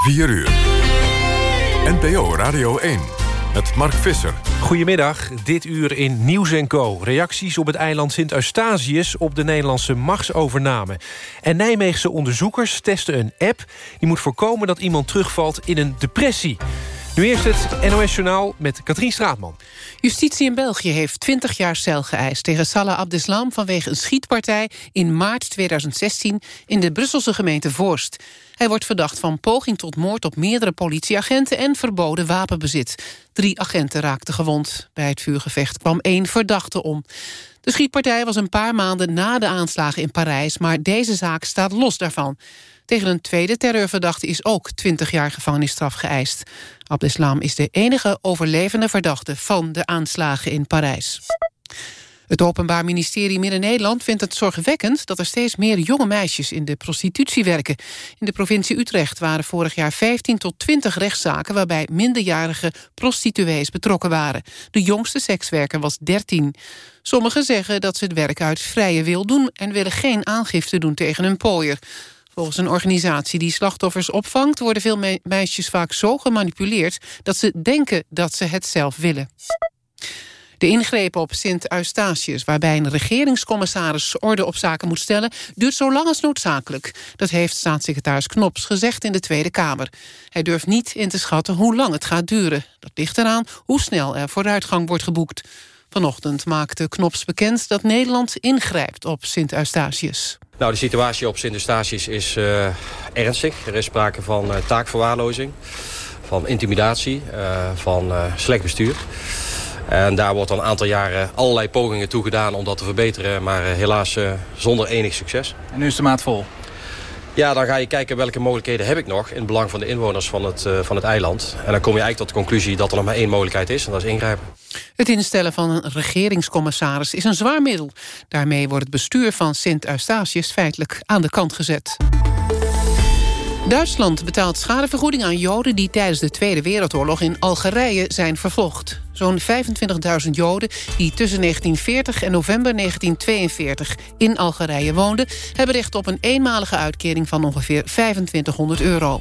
4 uur. NPO Radio 1 met Mark Visser. Goedemiddag, dit uur in Nieuws Co. Reacties op het eiland Sint-Eustatius op de Nederlandse machtsovername. En Nijmeegse onderzoekers testen een app... die moet voorkomen dat iemand terugvalt in een depressie. Nu eerst het NOS Journaal met Katrien Straatman. Justitie in België heeft 20 jaar cel geëist tegen Salah Abdeslam... vanwege een schietpartij in maart 2016 in de Brusselse gemeente Voorst. Hij wordt verdacht van poging tot moord op meerdere politieagenten... en verboden wapenbezit. Drie agenten raakten gewond. Bij het vuurgevecht kwam één verdachte om. De schietpartij was een paar maanden na de aanslagen in Parijs... maar deze zaak staat los daarvan. Tegen een tweede terreurverdachte is ook 20 jaar gevangenisstraf geëist. Abdeslam is de enige overlevende verdachte van de aanslagen in Parijs. Het Openbaar Ministerie Midden-Nederland vindt het zorgwekkend... dat er steeds meer jonge meisjes in de prostitutie werken. In de provincie Utrecht waren vorig jaar 15 tot 20 rechtszaken... waarbij minderjarige prostituees betrokken waren. De jongste sekswerker was 13. Sommigen zeggen dat ze het werk uit vrije wil doen... en willen geen aangifte doen tegen hun pooier. Volgens een organisatie die slachtoffers opvangt... worden veel meisjes vaak zo gemanipuleerd... dat ze denken dat ze het zelf willen. De ingrepen op Sint-Eustatius, waarbij een regeringscommissaris orde op zaken moet stellen, duurt zo lang als noodzakelijk. Dat heeft staatssecretaris Knops gezegd in de Tweede Kamer. Hij durft niet in te schatten hoe lang het gaat duren. Dat ligt eraan hoe snel er vooruitgang wordt geboekt. Vanochtend maakte Knops bekend dat Nederland ingrijpt op Sint-Eustatius. Nou, de situatie op Sint-Eustatius is uh, ernstig. Er is sprake van uh, taakverwaarlozing, van intimidatie, uh, van slecht bestuur. En daar wordt al een aantal jaren allerlei pogingen toe gedaan om dat te verbeteren. Maar helaas zonder enig succes. En nu is de maat vol? Ja, dan ga je kijken welke mogelijkheden heb ik nog... in het belang van de inwoners van het, van het eiland. En dan kom je eigenlijk tot de conclusie dat er nog maar één mogelijkheid is. En dat is ingrijpen. Het instellen van een regeringscommissaris is een zwaar middel. Daarmee wordt het bestuur van Sint-Eustatius feitelijk aan de kant gezet. Duitsland betaalt schadevergoeding aan Joden... die tijdens de Tweede Wereldoorlog in Algerije zijn vervolgd. Zo'n 25.000 Joden die tussen 1940 en november 1942 in Algerije woonden... hebben recht op een eenmalige uitkering van ongeveer 2500 euro.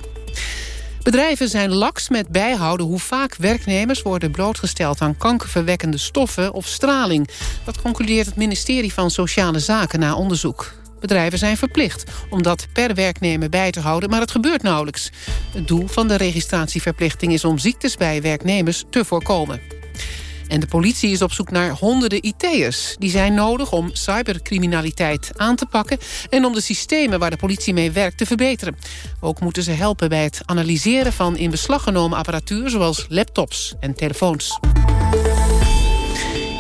Bedrijven zijn laks met bijhouden hoe vaak werknemers worden blootgesteld aan kankerverwekkende stoffen of straling. Dat concludeert het ministerie van Sociale Zaken na onderzoek. Bedrijven zijn verplicht om dat per werknemer bij te houden, maar het gebeurt nauwelijks. Het doel van de registratieverplichting is om ziektes bij werknemers te voorkomen. En de politie is op zoek naar honderden IT'ers. Die zijn nodig om cybercriminaliteit aan te pakken... en om de systemen waar de politie mee werkt te verbeteren. Ook moeten ze helpen bij het analyseren van in beslag genomen apparatuur... zoals laptops en telefoons.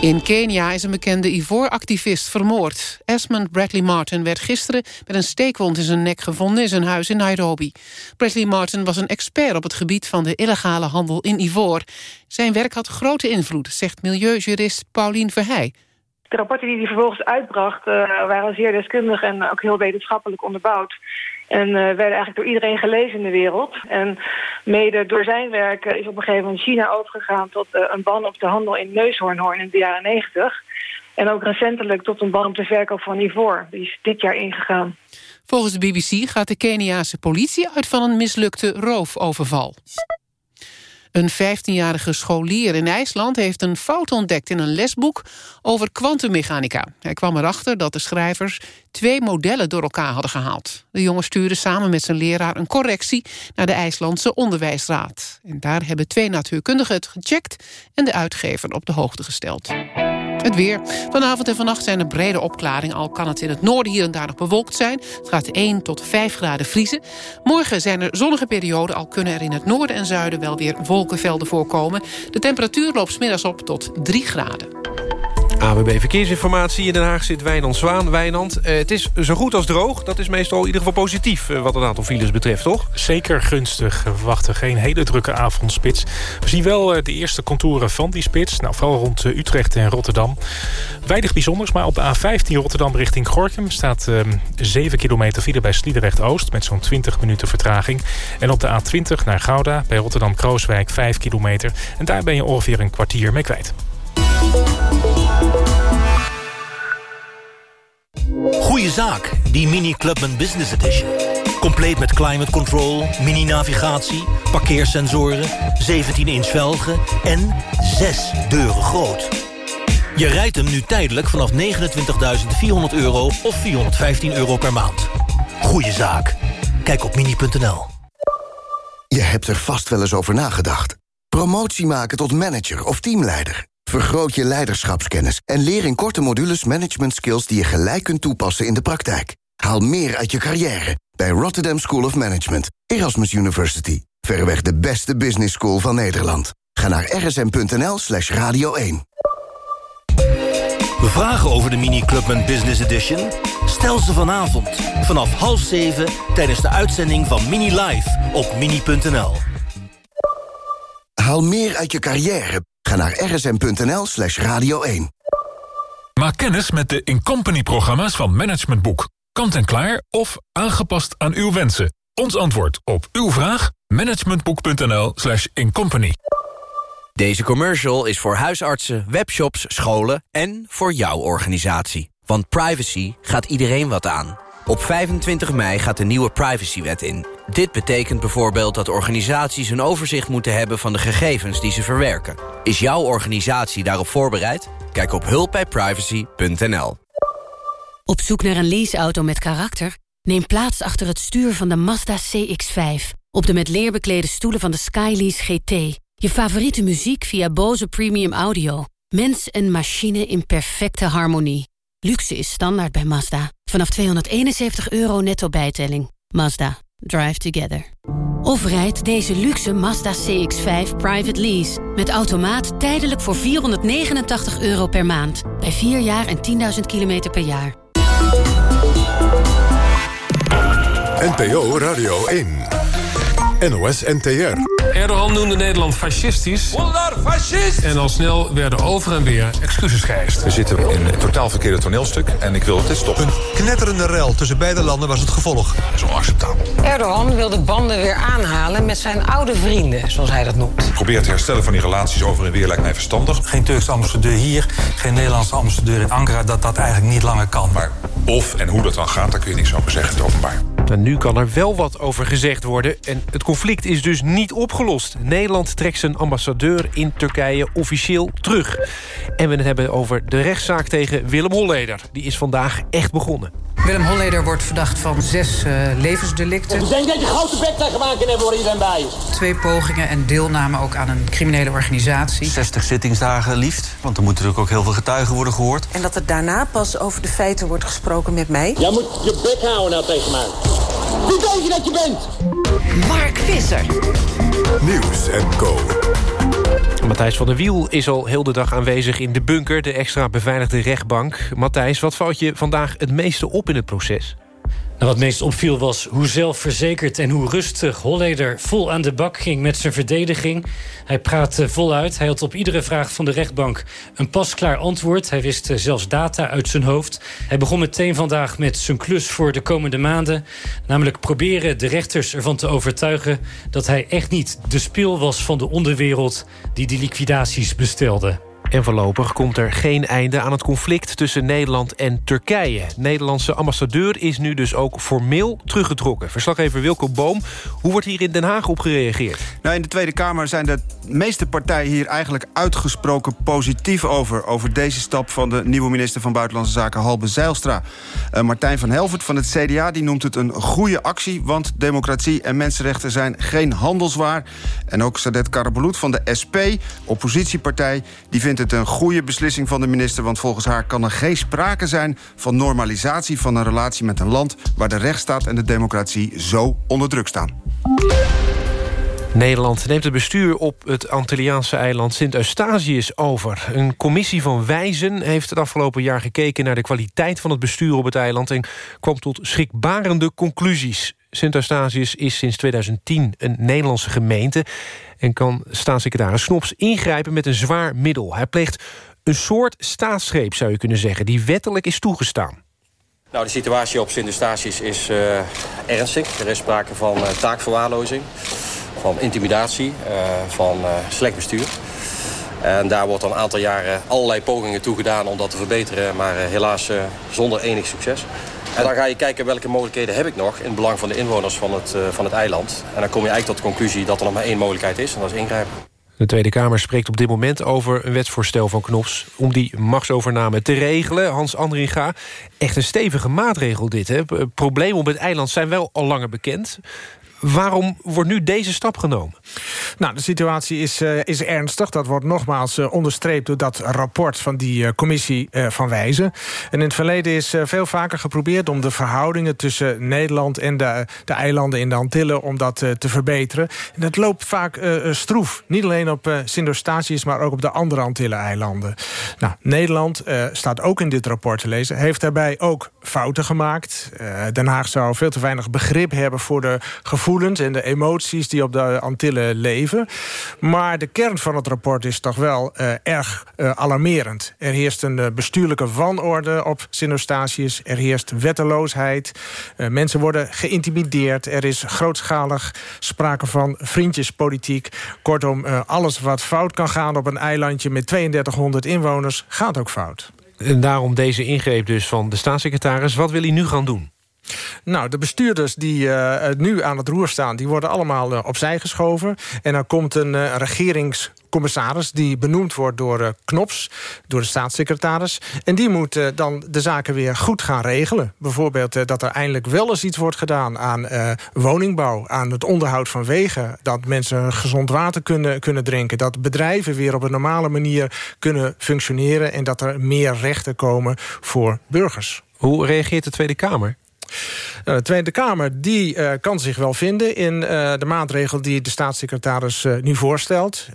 In Kenia is een bekende Ivoor-activist vermoord. Esmond Bradley Martin werd gisteren met een steekwond in zijn nek gevonden... in zijn huis in Nairobi. Bradley Martin was een expert op het gebied van de illegale handel in ivoor. Zijn werk had grote invloed, zegt milieujurist Paulien Verheij. De rapporten die hij vervolgens uitbracht uh, waren zeer deskundig en ook heel wetenschappelijk onderbouwd. En uh, werden eigenlijk door iedereen gelezen in de wereld. En mede door zijn werk is op een gegeven moment China overgegaan... tot uh, een ban op de handel in neushoornhoorn in de jaren 90. En ook recentelijk tot een ban op de verkoop van ivoor. Die is dit jaar ingegaan. Volgens de BBC gaat de Keniaanse politie uit van een mislukte roofoverval. Een 15-jarige scholier in IJsland heeft een fout ontdekt in een lesboek over kwantummechanica. Hij kwam erachter dat de schrijvers twee modellen door elkaar hadden gehaald. De jongen stuurde samen met zijn leraar een correctie naar de IJslandse onderwijsraad. En daar hebben twee natuurkundigen het gecheckt en de uitgever op de hoogte gesteld. Het weer. Vanavond en vannacht zijn er brede opklaringen. Al kan het in het noorden hier en daar nog bewolkt zijn. Het gaat 1 tot 5 graden vriezen. Morgen zijn er zonnige perioden. Al kunnen er in het noorden en zuiden wel weer wolkenvelden voorkomen. De temperatuur loopt smiddags op tot 3 graden. AWB Verkeersinformatie. In Den Haag zit Wijnand Zwaan. Wijnand, eh, het is zo goed als droog. Dat is meestal in ieder geval positief eh, wat het aantal files betreft, toch? Zeker gunstig. We verwachten geen hele drukke avondspits. We zien wel eh, de eerste contouren van die spits. Nou, vooral rond Utrecht en Rotterdam. Weinig bijzonders, maar op de A15 Rotterdam richting Gorkum... staat eh, 7 kilometer file bij Sliedrecht-Oost... met zo'n 20 minuten vertraging. En op de A20 naar Gouda bij Rotterdam-Krooswijk 5 kilometer. En daar ben je ongeveer een kwartier mee kwijt. Goeie zaak, die Mini Clubman Business Edition. Compleet met climate control, mini-navigatie, parkeersensoren, 17-inch velgen en 6 deuren groot. Je rijdt hem nu tijdelijk vanaf 29.400 euro of 415 euro per maand. Goeie zaak. Kijk op mini.nl. Je hebt er vast wel eens over nagedacht. Promotie maken tot manager of teamleider. Vergroot je leiderschapskennis en leer in korte modules management skills die je gelijk kunt toepassen in de praktijk. Haal meer uit je carrière bij Rotterdam School of Management, Erasmus University. Verreweg de beste business school van Nederland. Ga naar rsm.nl slash radio 1. Vragen over de Mini Clubman Business Edition? Stel ze vanavond vanaf half zeven tijdens de uitzending van Mini Live op mini.nl. Haal meer uit je carrière. Ga naar rsm.nl slash radio 1. Maak kennis met de Incompany-programma's van Management Boek. Kant-en-klaar of aangepast aan uw wensen. Ons antwoord op uw vraag? managementboek.nl slash incompany. Deze commercial is voor huisartsen, webshops, scholen en voor jouw organisatie. Want privacy gaat iedereen wat aan. Op 25 mei gaat de nieuwe privacywet in. Dit betekent bijvoorbeeld dat organisaties een overzicht moeten hebben... van de gegevens die ze verwerken. Is jouw organisatie daarop voorbereid? Kijk op hulpbijprivacy.nl. Op zoek naar een leaseauto met karakter? Neem plaats achter het stuur van de Mazda CX-5. Op de met leer beklede stoelen van de Skylease GT. Je favoriete muziek via Bose Premium Audio. Mens en machine in perfecte harmonie. Luxe is standaard bij Mazda. Vanaf 271 euro netto bijtelling. Mazda. Drive together. Of rijd deze luxe Mazda CX-5 private lease. Met automaat tijdelijk voor 489 euro per maand. Bij 4 jaar en 10.000 kilometer per jaar. NPO Radio 1. NOS NTR. Erdogan noemde Nederland fascistisch. En al snel werden over en weer excuses geëist. We zitten in een totaal verkeerde toneelstuk en ik wil dat dit stoppen. Een knetterende rel tussen beide landen was het gevolg. Dat is onacceptabel. Erdogan wil de banden weer aanhalen met zijn oude vrienden, zoals hij dat noemt. Probeer het herstellen van die relaties over en weer lijkt mij verstandig. Geen Turkse ambassadeur hier, geen Nederlandse ambassadeur in Ankara... dat dat eigenlijk niet langer kan. Maar of en hoe dat dan gaat, daar kun je niks over zeggen in het openbaar. En nu kan er wel wat over gezegd worden. En het conflict is dus niet opgelost. Nederland trekt zijn ambassadeur in Turkije officieel terug. En we het hebben over de rechtszaak tegen Willem Holleder. Die is vandaag echt begonnen. Willem Holleder wordt verdacht van zes uh, levensdelicten. Ik denk dat je grote bek tegen maken hebben voor iedereen bij. Twee pogingen en deelname ook aan een criminele organisatie. 60 zittingsdagen liefst, want er moeten natuurlijk ook heel veel getuigen worden gehoord. En dat er daarna pas over de feiten wordt gesproken met mij. Jij moet je bek houden nou tegen mij. Wie denk je dat je bent? Mark Visser. Nieuws en Co. Matthijs van der Wiel is al heel de dag aanwezig in de bunker... de extra beveiligde rechtbank. Matthijs, wat valt je vandaag het meeste op in het proces? Wat meest opviel was hoe zelfverzekerd en hoe rustig Holleder vol aan de bak ging met zijn verdediging. Hij praatte voluit. Hij had op iedere vraag van de rechtbank een pasklaar antwoord. Hij wist zelfs data uit zijn hoofd. Hij begon meteen vandaag met zijn klus voor de komende maanden. Namelijk proberen de rechters ervan te overtuigen dat hij echt niet de spil was van de onderwereld die die liquidaties bestelde. En voorlopig komt er geen einde aan het conflict tussen Nederland en Turkije. Nederlandse ambassadeur is nu dus ook formeel teruggetrokken. Verslaggever Wilco Boom, hoe wordt hier in Den Haag op gereageerd? Nou, in de Tweede Kamer zijn de meeste partijen hier eigenlijk uitgesproken positief over. Over deze stap van de nieuwe minister van Buitenlandse Zaken Halbe Zijlstra. Uh, Martijn van Helvert van het CDA die noemt het een goede actie... want democratie en mensenrechten zijn geen handelswaar. En ook Sadet Karabulut van de SP, oppositiepartij... die vindt het een goede beslissing van de minister... want volgens haar kan er geen sprake zijn van normalisatie van een relatie met een land... waar de rechtsstaat en de democratie zo onder druk staan. Nederland neemt het bestuur op het Antilliaanse eiland Sint-Eustatius over. Een commissie van wijzen heeft het afgelopen jaar gekeken... naar de kwaliteit van het bestuur op het eiland... en kwam tot schrikbarende conclusies. Sint-Eustatius is sinds 2010 een Nederlandse gemeente... en kan staatssecretaris Snops ingrijpen met een zwaar middel. Hij pleegt een soort staatsgreep, zou je kunnen zeggen... die wettelijk is toegestaan. Nou, de situatie op Sint-Eustatius is uh, ernstig. Er is sprake van uh, taakverwaarlozing, van intimidatie, uh, van slecht bestuur. En daar wordt al een aantal jaren allerlei pogingen toe gedaan om dat te verbeteren... maar helaas zonder enig succes. En dan ga je kijken welke mogelijkheden heb ik nog... in het belang van de inwoners van het, uh, van het eiland. En dan kom je eigenlijk tot de conclusie dat er nog maar één mogelijkheid is... en dat is ingrijpen. De Tweede Kamer spreekt op dit moment over een wetsvoorstel van Knops... om die machtsovername te regelen. Hans Andringa, echt een stevige maatregel dit. Hè? Problemen op het eiland zijn wel al langer bekend. Waarom wordt nu deze stap genomen? Nou, de situatie is, uh, is ernstig. Dat wordt nogmaals uh, onderstreept door dat rapport van die uh, commissie van Wijzen. En in het verleden is veel vaker geprobeerd om de verhoudingen tussen Nederland en de, de eilanden in de Antillen om dat te verbeteren. En dat loopt vaak stroef. Niet alleen op Sint-Eustatius, maar ook op de andere Antillen-eilanden. Nou, Nederland staat ook in dit rapport te lezen. Heeft daarbij ook fouten gemaakt. Den Haag zou veel te weinig begrip hebben voor de gevoelens en de emoties die op de Antillen leven. Maar de kern van het rapport is toch wel uh, erg uh, alarmerend. Er heerst een uh, bestuurlijke wanorde op Sint-Eustatius. Er heerst wetteloosheid. mensen worden geïntimideerd. Er is grootschalig sprake van vriendjespolitiek. Kortom, alles wat fout kan gaan op een eilandje met 3200 inwoners... gaat ook fout. En daarom deze ingreep dus van de staatssecretaris. Wat wil hij nu gaan doen? Nou, de bestuurders die uh, nu aan het roer staan... die worden allemaal uh, opzij geschoven. En dan komt een regeringscommissaris... die benoemd wordt door Knops, door de staatssecretaris. En die moet dan de zaken weer goed gaan regelen. Bijvoorbeeld dat er eindelijk wel eens iets wordt gedaan... aan woningbouw, aan het onderhoud van wegen. Dat mensen gezond water kunnen, kunnen drinken. Dat bedrijven weer op een normale manier kunnen functioneren... en dat er meer rechten komen voor burgers. Hoe reageert de Tweede Kamer? Nou, de Tweede Kamer die, uh, kan zich wel vinden in uh, de maatregel die de staatssecretaris uh, nu voorstelt.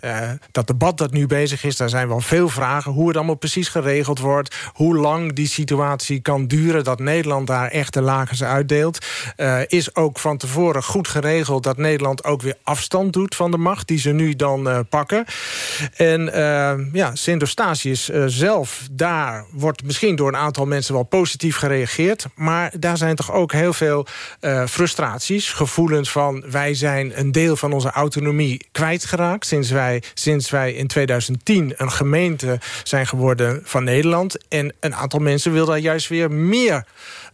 dat debat dat nu bezig is, daar zijn wel veel vragen. Hoe het allemaal precies geregeld wordt. Hoe lang die situatie kan duren. Dat Nederland daar echt de lakens uitdeelt. is ook van tevoren goed geregeld dat Nederland ook weer afstand doet van de macht. Die ze nu dan pakken. En ja, Sint-Eustatius zelf, daar wordt misschien door een aantal mensen wel positief gereageerd. Maar daar zijn toch ook heel veel uh, frustraties, gevoelens van... wij zijn een deel van onze autonomie kwijtgeraakt... sinds wij, sinds wij in 2010 een gemeente zijn geworden van Nederland. En een aantal mensen wil daar juist weer meer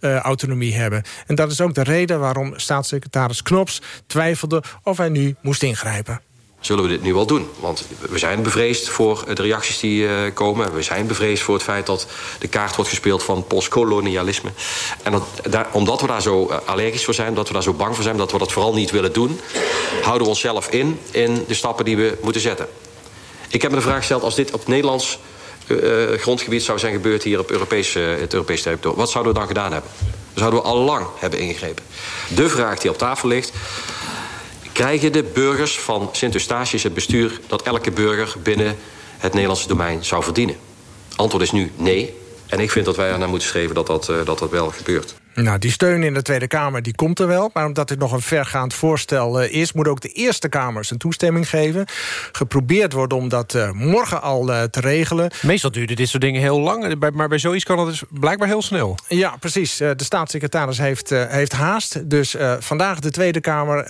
uh, autonomie hebben. En dat is ook de reden waarom staatssecretaris Knops twijfelde... of hij nu moest ingrijpen zullen we dit nu wel doen. Want we zijn bevreesd voor de reacties die uh, komen. We zijn bevreesd voor het feit dat de kaart wordt gespeeld van postkolonialisme. En dat, daar, omdat we daar zo uh, allergisch voor zijn, omdat we daar zo bang voor zijn... dat we dat vooral niet willen doen... houden we onszelf in in de stappen die we moeten zetten. Ik heb me de vraag gesteld, als dit op Nederlands grondgebied zou zijn gebeurd... hier op Europees, het Europese territorium, wat zouden we dan gedaan hebben? Zouden we al lang hebben ingegrepen. De vraag die op tafel ligt... Krijgen de burgers van Sint-Eustatius het bestuur... dat elke burger binnen het Nederlandse domein zou verdienen? Antwoord is nu nee. En ik vind dat wij er naar moeten streven dat dat, uh, dat, dat wel gebeurt. Nou, die steun in de Tweede Kamer die komt er wel. Maar omdat dit nog een vergaand voorstel uh, is... moet ook de Eerste Kamer zijn toestemming geven. Geprobeerd wordt om dat uh, morgen al uh, te regelen. Meestal duurde dit soort dingen heel lang. Maar bij zoiets kan het dus blijkbaar heel snel. Ja, precies. de staatssecretaris heeft, heeft haast. Dus vandaag de Tweede Kamer.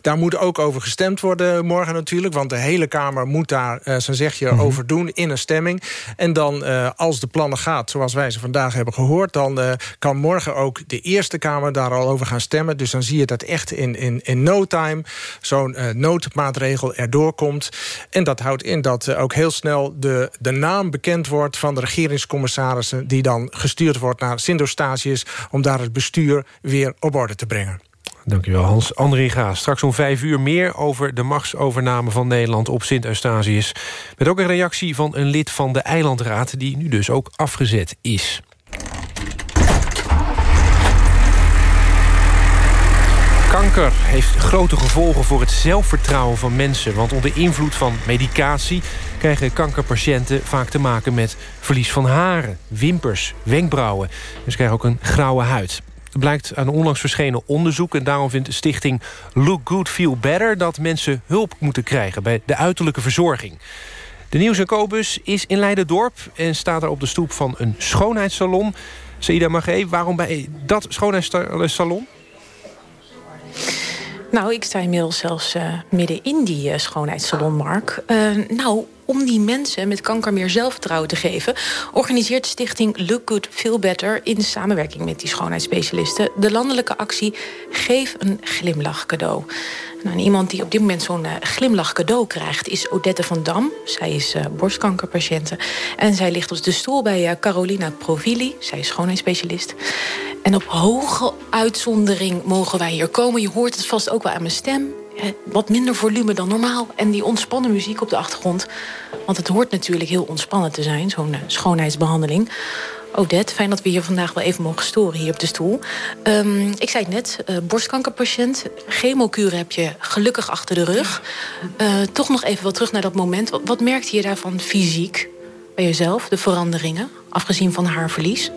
daar moet ook over gestemd worden morgen natuurlijk. Want de hele Kamer moet daar zijn zegje mm -hmm. over doen in een stemming. En dan, als de plannen gaat zoals wij ze vandaag hebben gehoord... dan kan morgen ook de Eerste Kamer daar al over gaan stemmen. Dus dan zie je dat echt in, in, in no time zo'n uh, noodmaatregel erdoor komt. En dat houdt in dat uh, ook heel snel de, de naam bekend wordt... van de regeringscommissarissen die dan gestuurd wordt naar Sint-Eustatius... om daar het bestuur weer op orde te brengen. Dankjewel Hans. André Ga, straks om vijf uur meer over de machtsovername van Nederland op Sint-Eustatius. Met ook een reactie van een lid van de Eilandraad die nu dus ook afgezet is. Kanker heeft grote gevolgen voor het zelfvertrouwen van mensen. Want onder invloed van medicatie krijgen kankerpatiënten vaak te maken met verlies van haren, wimpers, wenkbrauwen. En ze krijgen ook een grauwe huid. Het blijkt aan een onlangs verschenen onderzoek... en daarom vindt de stichting Look Good Feel Better... dat mensen hulp moeten krijgen bij de uiterlijke verzorging. De Nieuws- en Kobus is in Leiden-dorp... en staat er op de stoep van een schoonheidssalon. Saida Magé, waarom bij dat schoonheidssalon? Nou, ik sta inmiddels zelfs uh, midden in die uh, schoonheidssalon, Mark. Uh, nou, om die mensen met kanker meer zelfvertrouwen te geven... organiseert Stichting Look Good Feel Better... in samenwerking met die schoonheidsspecialisten... de landelijke actie Geef een glimlach cadeau. Nou, iemand die op dit moment zo'n uh, glimlach cadeau krijgt... is Odette van Dam. Zij is uh, borstkankerpatiënte. En zij ligt op de stoel bij uh, Carolina Provili. Zij is schoonheidsspecialist. En op hoge uitzondering mogen wij hier komen. Je hoort het vast ook wel aan mijn stem. Wat minder volume dan normaal. En die ontspannen muziek op de achtergrond. Want het hoort natuurlijk heel ontspannen te zijn, zo'n schoonheidsbehandeling. Odette, fijn dat we hier vandaag wel even mogen storen hier op de stoel. Um, ik zei het net, uh, borstkankerpatiënt. Chemokuur heb je gelukkig achter de rug. Uh, toch nog even wat terug naar dat moment. Wat, wat merkte je daarvan fysiek bij jezelf, de veranderingen? Afgezien van haarverlies?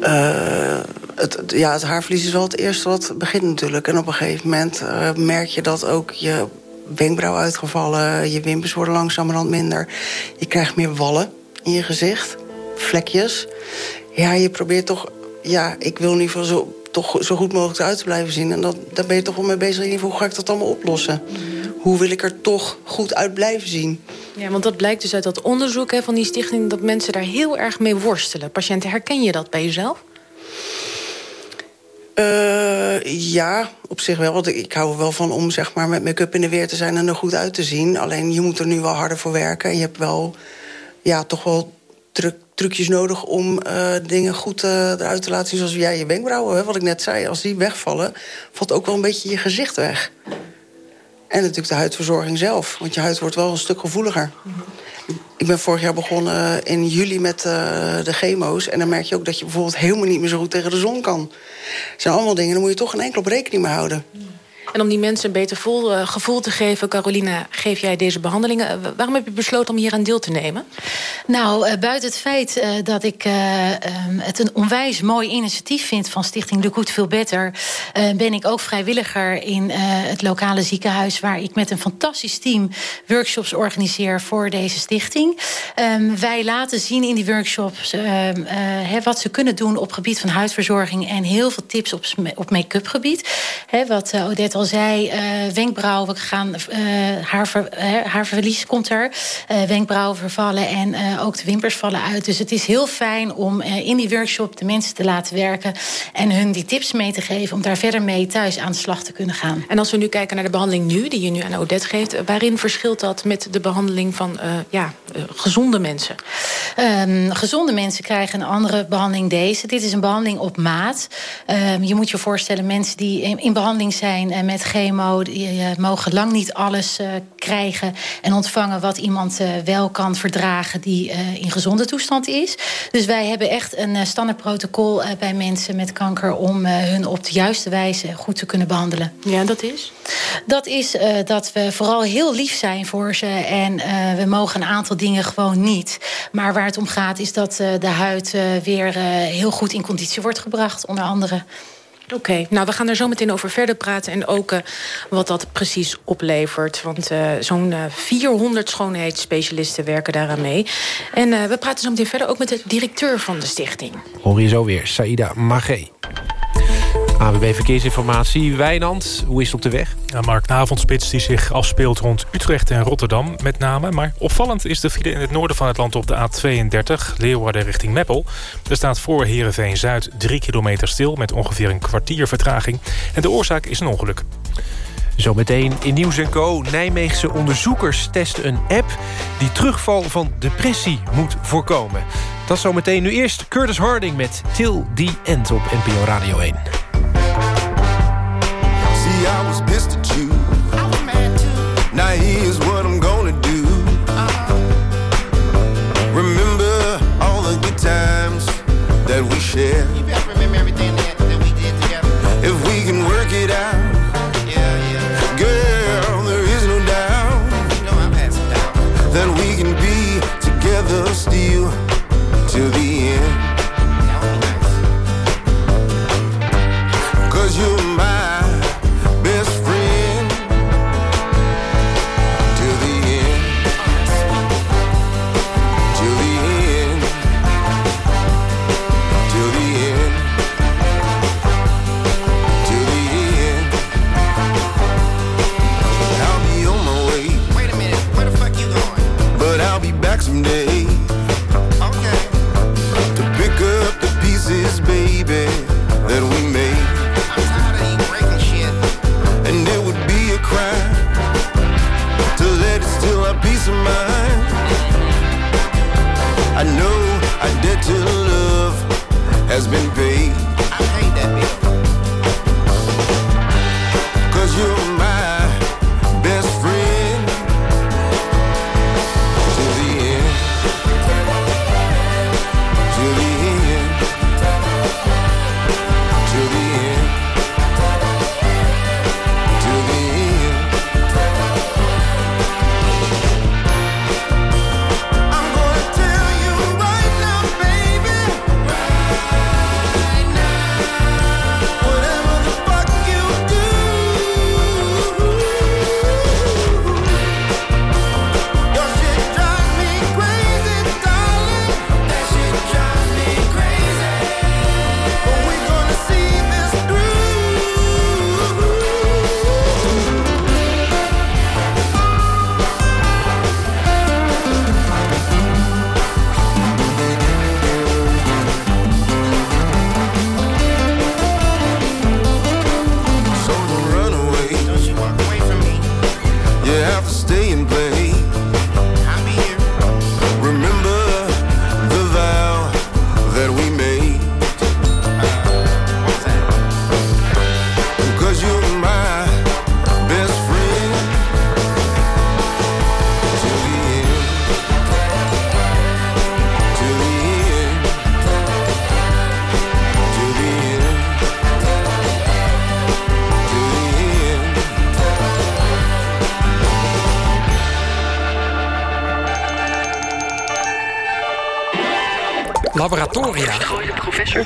Uh, het, ja, het haarverlies is wel het eerste wat begint natuurlijk. En op een gegeven moment merk je dat ook je wenkbrauw uitgevallen... je wimpers worden langzamerhand minder. Je krijgt meer wallen in je gezicht vlekjes. Ja, je probeert toch... Ja, ik wil in ieder geval zo, toch zo goed mogelijk eruit te blijven zien. En dat, daar ben je toch wel mee bezig. In ieder geval, hoe ga ik dat allemaal oplossen? Hoe wil ik er toch goed uit blijven zien? Ja, want dat blijkt dus uit dat onderzoek hè, van die stichting... dat mensen daar heel erg mee worstelen. Patiënten, herken je dat bij jezelf? Uh, ja, op zich wel. Want ik hou er wel van om zeg maar, met make-up in de weer te zijn... en er goed uit te zien. Alleen je moet er nu wel harder voor werken. En je hebt wel ja, toch wel truc, trucjes nodig om uh, dingen goed uh, eruit te laten zien. Zoals jij je wenkbrauwen, hè, wat ik net zei. Als die wegvallen, valt ook wel een beetje je gezicht weg. En natuurlijk de huidverzorging zelf. Want je huid wordt wel een stuk gevoeliger. Ik ben vorig jaar begonnen in juli met uh, de chemo's. En dan merk je ook dat je bijvoorbeeld helemaal niet meer zo goed tegen de zon kan. Dat zijn allemaal dingen, daar moet je toch geen enkel op rekening mee houden. En om die mensen een beter uh, gevoel te geven... Carolina, geef jij deze behandelingen. Uh, waarom heb je besloten om hier aan deel te nemen? Nou, uh, buiten het feit dat ik um, het een onwijs mooi initiatief vind... van Stichting De Goed Veel Better... ben ik ook vrijwilliger in het lokale ziekenhuis... waar ik met een fantastisch team workshops organiseer voor deze stichting. Um, wij laten zien in die workshops he, wat ze kunnen doen... op gebied van huidverzorging... en heel veel tips op, op make-up gebied. Wat Odette al zei, uh, wenkbrauwen gaan, uh, haarver, uh, haarverlies komt er. wenkbrauwen vervallen en ook de wimpers vallen uit. Dus het is heel fijn om in die workshop de mensen te laten werken... en hun die tips mee te geven om daar verder mee thuis aan de slag te kunnen gaan. En als we nu kijken naar de behandeling nu, die je nu aan Odette geeft... waarin verschilt dat met de behandeling van ja, gezonde mensen? Um, gezonde mensen krijgen een andere behandeling deze. Dit is een behandeling op maat. Um, je moet je voorstellen, mensen die in, in behandeling zijn met chemo. Je mogen lang niet alles uh, krijgen en ontvangen wat iemand uh, wel kan verdragen die in gezonde toestand is. Dus wij hebben echt een standaard protocol bij mensen met kanker om hun op de juiste wijze goed te kunnen behandelen. Ja, dat is? Dat is dat we vooral heel lief zijn voor ze en we mogen een aantal dingen gewoon niet. Maar waar het om gaat is dat de huid weer heel goed in conditie wordt gebracht, onder andere. Oké, nou we gaan er zo meteen over verder praten... en ook uh, wat dat precies oplevert. Want uh, zo'n uh, 400 schoonheidsspecialisten werken daaraan mee. En we praten zo meteen verder ook met de directeur van de stichting. Hoor je zo weer, Saida Magé. AWB Verkeersinformatie. Wijnand, hoe is het op de weg? Ja, Mark, avondspits die zich afspeelt rond Utrecht en Rotterdam met name. Maar opvallend is de file in het noorden van het land op de A32... Leeuwarden richting Meppel. Er staat voor Heerenveen-Zuid 3 kilometer stil... met ongeveer een kwartier vertraging. En de oorzaak is een ongeluk. Zometeen in Nieuws Co. Nijmeegse onderzoekers testen een app... die terugval van depressie moet voorkomen. Dat zometeen nu eerst Curtis Harding met Till the End op NPO Radio 1. I was pissed at you. I was mad too. Now here's what I'm gonna do. Uh-huh. Remember all the good times that we shared.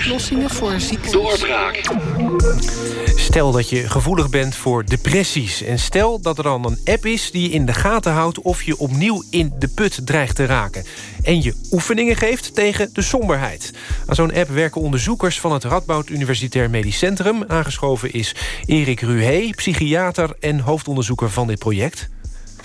Oplossingen voor ziektes. Doorbraak. Stel dat je gevoelig bent voor depressies. En stel dat er dan een app is die je in de gaten houdt... of je opnieuw in de put dreigt te raken. En je oefeningen geeft tegen de somberheid. Aan zo'n app werken onderzoekers van het Radboud Universitair Medisch Centrum. Aangeschoven is Erik Ruhé, psychiater en hoofdonderzoeker van dit project.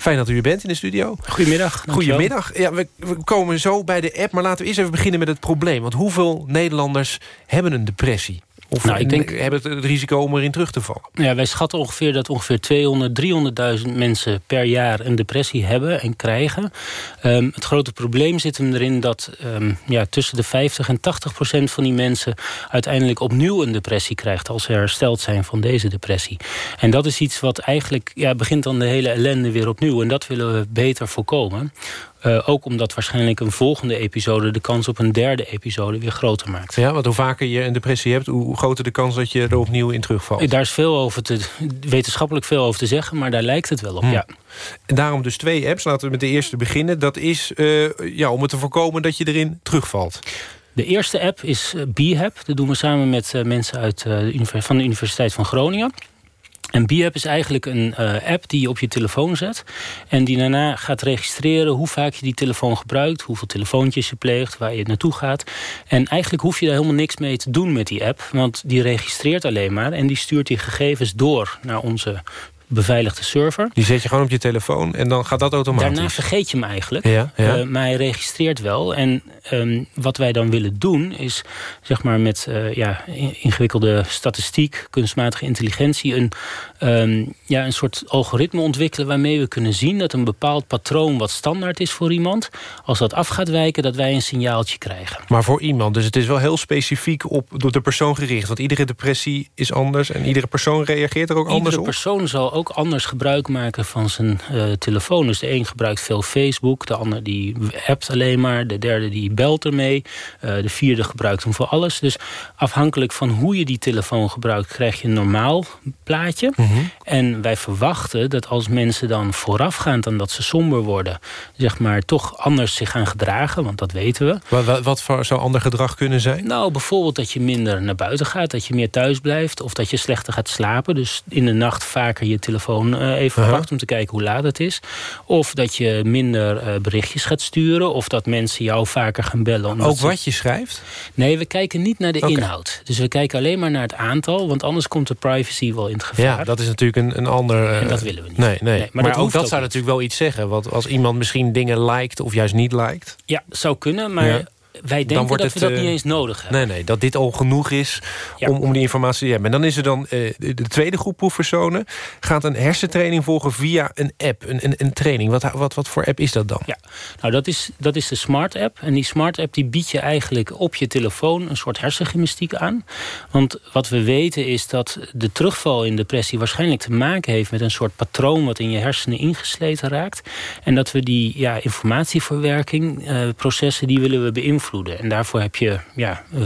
Fijn dat u er bent in de studio. Goedemiddag. Goedemiddag. Ja, we, we komen zo bij de app, maar laten we eerst even beginnen met het probleem. Want hoeveel Nederlanders hebben een depressie? Of Nou, ik denk- hebben het, het risico om erin terug te vallen? Ja, wij schatten ongeveer dat ongeveer 200, 300.000 mensen per jaar een depressie hebben en krijgen. Ehm, het grote probleem zit hem erin dat ehm, ja, tussen de 50 en 80 procent van die mensen uiteindelijk opnieuw een depressie krijgt als ze hersteld zijn van deze depressie. En dat is iets wat eigenlijk ja, begint dan de hele ellende weer opnieuw. En dat willen we beter voorkomen. Eh, ook omdat waarschijnlijk een volgende episode de kans op een derde episode weer groter maakt. Ja, want hoe vaker je een depressie hebt... hoe groter de kans dat je er opnieuw in terugvalt. Daar is veel over te, wetenschappelijk veel over te zeggen, maar daar lijkt het wel op, Hm. ja. En daarom dus twee apps. Laten we met de eerste beginnen. Dat is eh, ja, om het te voorkomen dat je erin terugvalt. De eerste app is eh, BHAP. Dat doen we samen met eh, mensen uit, eh, van de Universiteit van Groningen. En BHAP is eigenlijk een eh, app die je op je telefoon zet. En die daarna gaat registreren hoe vaak je die telefoon gebruikt. Hoeveel telefoontjes je pleegt, waar je naartoe gaat. En eigenlijk hoef je daar helemaal niks mee te doen met die app. Want die registreert alleen maar. En die stuurt die gegevens door naar onze beveiligde server. Die zet je gewoon op je telefoon en dan gaat dat automatisch. Daarna vergeet je hem eigenlijk. Ja, ja. Eh, maar hij registreert wel. En ehm, wat wij dan willen doen is zeg maar met eh, ja, in- ingewikkelde statistiek, kunstmatige intelligentie, een, ehm, ja, een soort algoritme ontwikkelen waarmee we kunnen zien dat een bepaald patroon wat standaard is voor iemand, als dat af gaat wijken, dat wij een signaaltje krijgen. Maar voor iemand. Dus het is wel heel specifiek op door de persoon gericht. Want iedere depressie is anders. En iedere persoon reageert er ook anders Iedere op. persoon zal ook anders gebruik maken van zijn eh, telefoon. Dus de een gebruikt veel Facebook, de ander die appt alleen maar... de derde die belt ermee, eh, de vierde gebruikt hem voor alles. Dus afhankelijk van hoe je die telefoon gebruikt... krijg je een normaal plaatje. Mhm. En wij verwachten dat als mensen dan voorafgaand aan dat ze somber worden... zeg maar toch anders zich gaan gedragen, want dat weten we... Wat, wat, wat voor zou ander gedrag kunnen zijn? Nou, bijvoorbeeld dat je minder naar buiten gaat, dat je meer thuis blijft... of dat je slechter gaat slapen, dus in de nacht vaker je telefoon eh, even pakt... om te kijken hoe laat het is. Of dat je minder eh, berichtjes gaat sturen... of dat mensen jou vaker gaan bellen. Ook wat je schrijft? Nee, we kijken niet naar de inhoud. Dus we kijken alleen maar naar het aantal... want anders komt de privacy wel in het gevaar. Ja, dat is natuurlijk een, een ander... En dat willen we niet. Nee, nee. Nee, maar maar dat ook dat ook zou niet. natuurlijk wel iets zeggen. Want als iemand misschien dingen liked of juist niet liked... Ja, zou kunnen, maar Ja. Wij denken dat het, we dat eh, niet eens nodig hebben. Nee, nee, dat dit al genoeg is om, om die informatie te hebben. En dan is er dan eh, de, de tweede groep proefpersonen... gaat een hersentraining volgen via een app, een, een, een training. Wat, wat, wat voor app is dat dan? Ja, nou dat is, dat is de Smart App. En die Smart App die biedt je eigenlijk op je telefoon een soort hersengymnastiek aan. Want wat we weten is dat de terugval in depressie waarschijnlijk te maken heeft met een soort patroon wat in je hersenen ingesleten raakt. En dat we die ja, informatieverwerking, eh, processen, die willen we beïnvloeden. En daarvoor heb je ja, eh,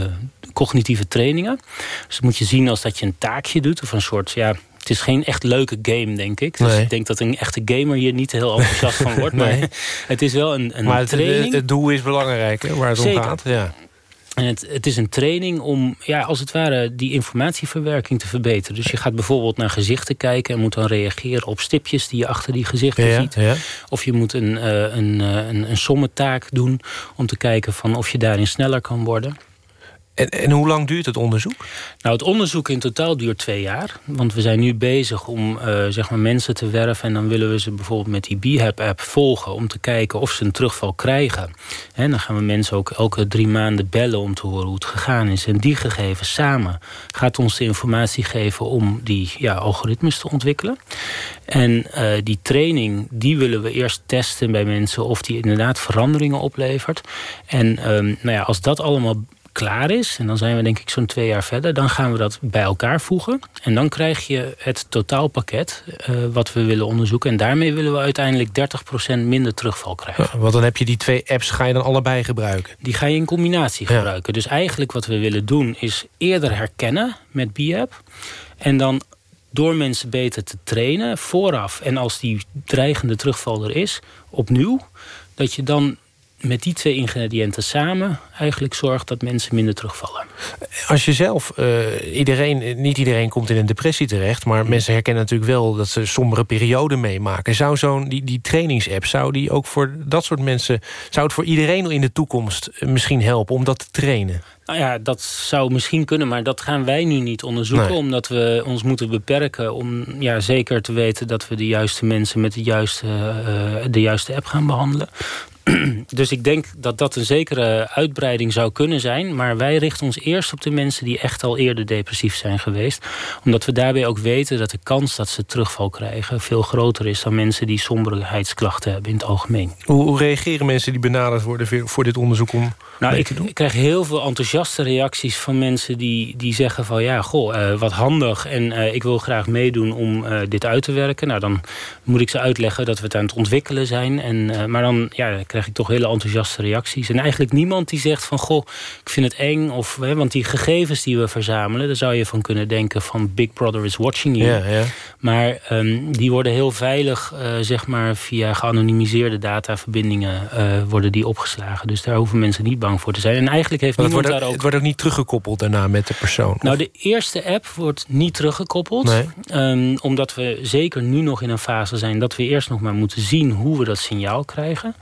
cognitieve trainingen. Dus dat moet je zien als dat je een taakje doet of een soort ja, het is geen echt leuke game, denk ik. Dus Nee. ik denk dat een echte gamer hier niet heel enthousiast van wordt. Nee. Maar het is wel een, een maar het, training. het doel is belangrijk, hè, waar het Zeker. om gaat. Ja. En het, het is een training om, ja, als het ware, die informatieverwerking te verbeteren. Dus je gaat bijvoorbeeld naar gezichten kijken... en moet dan reageren op stipjes die je achter die gezichten Ja, ziet. ja. Of je moet een, eh, een, eh, een, een sommetaak doen... om te kijken van of je daarin sneller kan worden. En, en hoe lang duurt het onderzoek? Nou, het onderzoek in totaal duurt twee jaar. Want we zijn nu bezig om eh, zeg maar mensen te werven... en dan willen we ze bijvoorbeeld met die BHAP-app volgen... om te kijken of ze een terugval krijgen. En dan gaan we mensen ook elke drie maanden bellen... om te horen hoe het gegaan is. En die gegevens samen gaat ons de informatie geven... om die ja, algoritmes te ontwikkelen. En eh, die training, die willen we eerst testen bij mensen... of die inderdaad veranderingen oplevert. En ehm, nou ja, als dat allemaal klaar is... en dan zijn we denk ik zo'n twee jaar verder... dan gaan we dat bij elkaar voegen. En dan krijg je het totaalpakket eh, wat we willen onderzoeken. En daarmee willen we uiteindelijk 30% minder terugval krijgen. Ja, want dan heb je die twee apps, ga je dan allebei gebruiken? Die ga je in combinatie gebruiken. Dus eigenlijk wat we willen doen is eerder herkennen met BIAP. En dan door mensen beter te trainen vooraf. En als die dreigende terugval er is, opnieuw. Dat je dan met die twee ingrediënten samen eigenlijk zorgt dat mensen minder terugvallen. Als je zelf, eh, iedereen, niet iedereen komt in een depressie terecht... maar mensen herkennen natuurlijk wel dat ze sombere perioden meemaken. Zou zo'n die, die trainingsapp, zou die ook voor dat soort mensen... zou het voor iedereen in de toekomst eh, misschien helpen om dat te trainen? Nou ja, dat zou misschien kunnen, maar dat gaan wij nu niet onderzoeken. Nee. Omdat we ons moeten beperken om ja, zeker te weten... dat we de juiste mensen met de juiste, eh, de juiste app gaan behandelen. Dus ik denk dat dat een zekere uitbreiding zou kunnen zijn. Maar wij richten ons eerst op de mensen die echt al eerder depressief zijn geweest. Omdat we daarbij ook weten dat de kans dat ze terugval krijgen... veel groter is dan mensen die somberheidsklachten hebben in het algemeen. Hoe, hoe reageren mensen die benaderd worden voor- dit onderzoek om Nou, ik, krijg heel veel enthousiaste reacties van mensen die, die zeggen van... ja, goh, eh, wat handig en eh, ik wil graag meedoen om eh, dit uit te werken. Nou, dan moet ik ze uitleggen dat we het aan het ontwikkelen zijn. En, maar dan ja, krijg ik toch hele enthousiaste reacties. En eigenlijk niemand die zegt van, goh, ik vind het eng. Of, hè, want die gegevens die we verzamelen... daar zou je van kunnen denken van Big Brother is watching you. Ja, ja. Maar ehm, die worden heel veilig, zeg maar, via geanonimiseerde dataverbindingen worden die opgeslagen. Dus daar hoeven mensen niet bang voor te zijn. En eigenlijk heeft niemand wordt ook, daar ook... het wordt ook niet teruggekoppeld daarna met de persoon. Nou, de eerste app wordt niet teruggekoppeld. Nee. Ehm, omdat we zeker nu nog in een fase zijn... dat we eerst nog maar moeten zien hoe we dat signaal krijgen.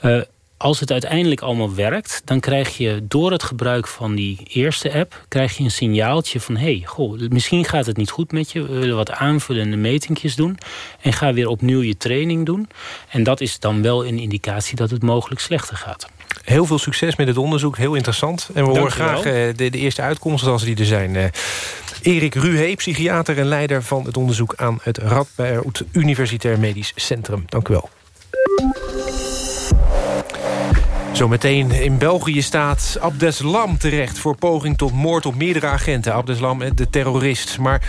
Eh, als het uiteindelijk allemaal werkt... dan krijg je door het gebruik van die eerste app... krijg je een signaaltje van... hé, hey, goh, misschien gaat het niet goed met je. We willen wat aanvullende metingjes doen. En ga weer opnieuw je training doen. En dat is dan wel een indicatie dat het mogelijk slechter gaat. Heel veel succes met het onderzoek, heel interessant. En we horen graag eh, de, de eerste uitkomsten als die er zijn. Eh, Erik Ruhe, psychiater en leider van het onderzoek aan het Radboud Universitair Medisch Centrum. Dank u wel. Zometeen in België staat Abdeslam terecht... voor poging tot moord op meerdere agenten. Abdeslam, eh, de terrorist. Maar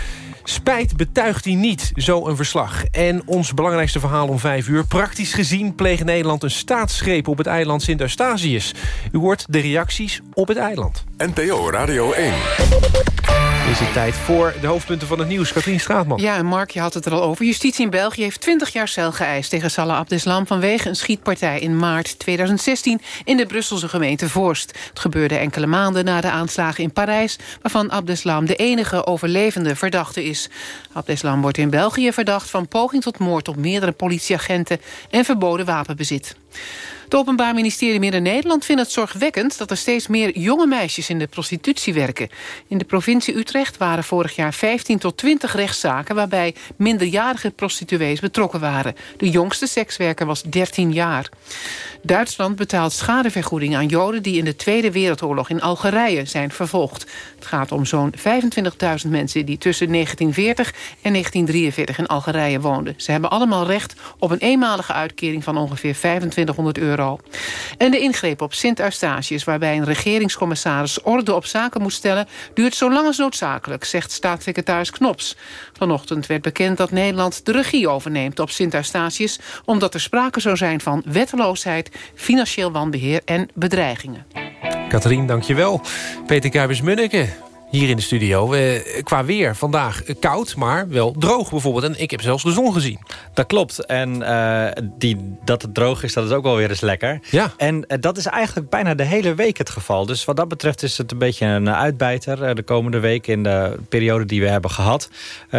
spijt betuigt hij niet, zo een verslag. En ons belangrijkste verhaal om vijf uur. Praktisch gezien pleegt Nederland een staatsgreep op het eiland Sint-Eustatius. U hoort de reacties op het eiland. NPO Radio 1. Is het tijd voor de hoofdpunten van het nieuws. Katrien Straatman. Ja, en Mark, je had het er al over. Justitie in België heeft 20 jaar cel geëist tegen Salah Abdeslam... vanwege een schietpartij in maart 2016 in de Brusselse gemeente Voorst. Het gebeurde enkele maanden na de aanslagen in Parijs... waarvan Abdeslam de enige overlevende verdachte is. Abdeslam wordt in België verdacht van poging tot moord op meerdere politieagenten... en verboden wapenbezit. Het Openbaar Ministerie Midden-Nederland vindt het zorgwekkend... dat er steeds meer jonge meisjes in de prostitutie werken. In de provincie Utrecht waren vorig jaar 15 tot 20 rechtszaken... waarbij minderjarige prostituees betrokken waren. De jongste sekswerker was 13 jaar. Duitsland betaalt schadevergoeding aan Joden... die in de Tweede Wereldoorlog in Algerije zijn vervolgd. Het gaat om zo'n 25.000 mensen die tussen 1940 en 1943 in Algerije woonden. Ze hebben allemaal recht op een eenmalige uitkering van ongeveer 2500 euro. En de ingreep op Sint-Eustatius, waarbij een regeringscommissaris orde op zaken moet stellen, duurt zo lang als noodzakelijk, zegt staatssecretaris Knops. Vanochtend werd bekend dat Nederland de regie overneemt op Sint-Eustatius, omdat er sprake zou zijn van wetteloosheid, financieel wanbeheer en bedreigingen. Katrien, dankjewel. Peter Kuipers-Munneke, hier in de studio. Eh, qua weer vandaag eh, koud, maar wel droog bijvoorbeeld. En ik heb zelfs de zon gezien. Dat klopt. En uh, die, dat het droog is, dat is ook wel weer eens lekker. Ja. En uh, dat is eigenlijk bijna de hele week het geval. Dus wat dat betreft is het een beetje een uitbijter... De komende week in de periode die we hebben gehad.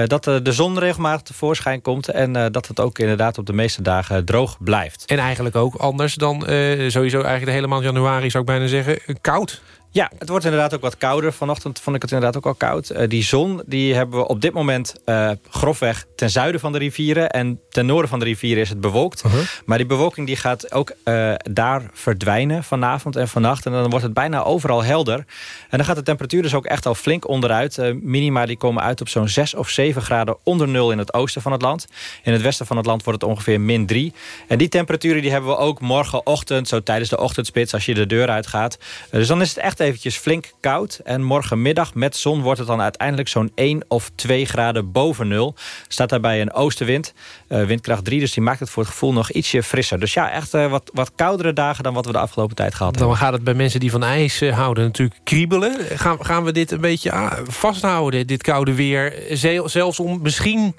dat de zon regelmatig tevoorschijn komt... en dat het ook inderdaad op de meeste dagen droog blijft. En eigenlijk ook anders dan sowieso eigenlijk de hele maand januari... zou ik bijna zeggen, koud. Ja, het wordt inderdaad ook wat kouder. Vanochtend vond ik het inderdaad ook al koud. Uh, die zon die hebben we op dit moment uh, grofweg ten zuiden van de rivieren. En ten noorden van de rivieren is het bewolkt. Uh -huh. Maar die bewolking die gaat ook uh, daar verdwijnen vanavond en vannacht. En dan wordt het bijna overal helder. En dan gaat de temperatuur dus ook echt al flink onderuit. minima die komen uit op zo'n 6 of 7 graden onder nul in het oosten van het land. In het westen van het land wordt het ongeveer min 3. En die temperaturen die hebben we ook morgenochtend, zo tijdens de ochtendspits als je de deur uitgaat. dus dan is het echt eventjes flink koud. En morgenmiddag met zon wordt het dan uiteindelijk zo'n 1 of 2 graden boven nul. Staat daarbij een oostenwind, uh, windkracht 3. Dus die maakt het voor het gevoel nog ietsje frisser. Dus ja, echt uh, wat, wat koudere dagen dan wat we de afgelopen tijd gehad dan hebben. Dan gaat het bij mensen die van ijs uh, houden natuurlijk kriebelen. Gaan, gaan we dit een beetje ah, vasthouden, dit koude weer? Zelfs om misschien...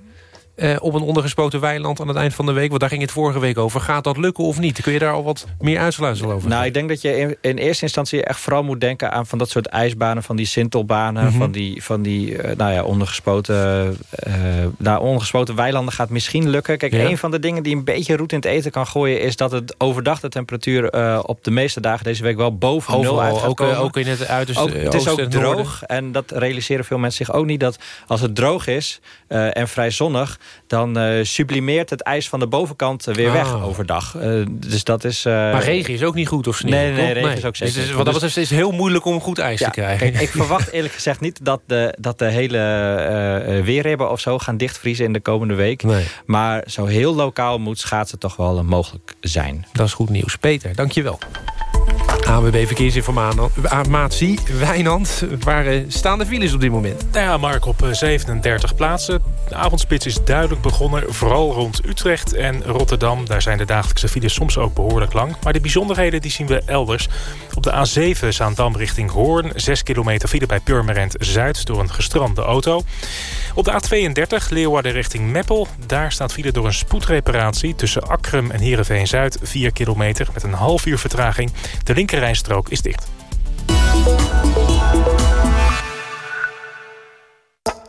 Uh, op een ondergespoten weiland aan het eind van de week. Want daar ging het vorige week over. Gaat dat lukken of niet? Kun je daar al wat meer uitsluitsel over? Nou, ik denk dat je in, in, eerste instantie echt vooral moet denken... aan van dat soort ijsbanen, van die sintelbanen... Mm -hmm. van die, van die uh, nou ja, ondergespoten, uh, nou, ondergespoten weilanden gaat misschien lukken. Kijk, ja. een van de dingen die een beetje roet in het eten kan gooien... is dat het overdag de temperatuur op de meeste dagen deze week... wel boven nul uit gaat ook, komen. ook in het uiterste ook, Het is ook droog en dat realiseren veel mensen zich ook niet... dat als het droog is en vrij zonnig... dan sublimeert het ijs van de bovenkant weer Ah. weg overdag. Uh, dus dat is... Uh... Maar regen is ook niet goed of sneeuw? Nee, nee, nee regen nee. is ook zeker dus, Wat dat is het heel moeilijk om goed ijs ja, te krijgen. Kijk, ik verwacht eerlijk gezegd niet dat de, dat de hele uh, weerribben of zo gaan dichtvriezen in de komende week. Nee. Maar zo heel lokaal moet schaatsen toch wel mogelijk zijn. Dat is goed nieuws. Peter, dankjewel. ANWB Verkeersinformatie, Wijnand. Waar staan de files op dit moment? Ja, Mark, op 37 plaatsen. De avondspits is duidelijk begonnen, vooral rond Utrecht en Rotterdam. Daar zijn de dagelijkse files soms ook behoorlijk lang. Maar de bijzonderheden die zien we elders. Op de A7 Zaandam richting Hoorn. 6 kilometer file bij Purmerend Zuid door een gestrande auto. Op de A32 Leeuwarden richting Meppel. Daar staat file door een spoedreparatie tussen Akrum en Heerenveen Zuid. 4 kilometer met een half uur vertraging. De linkerrijstrook is dicht.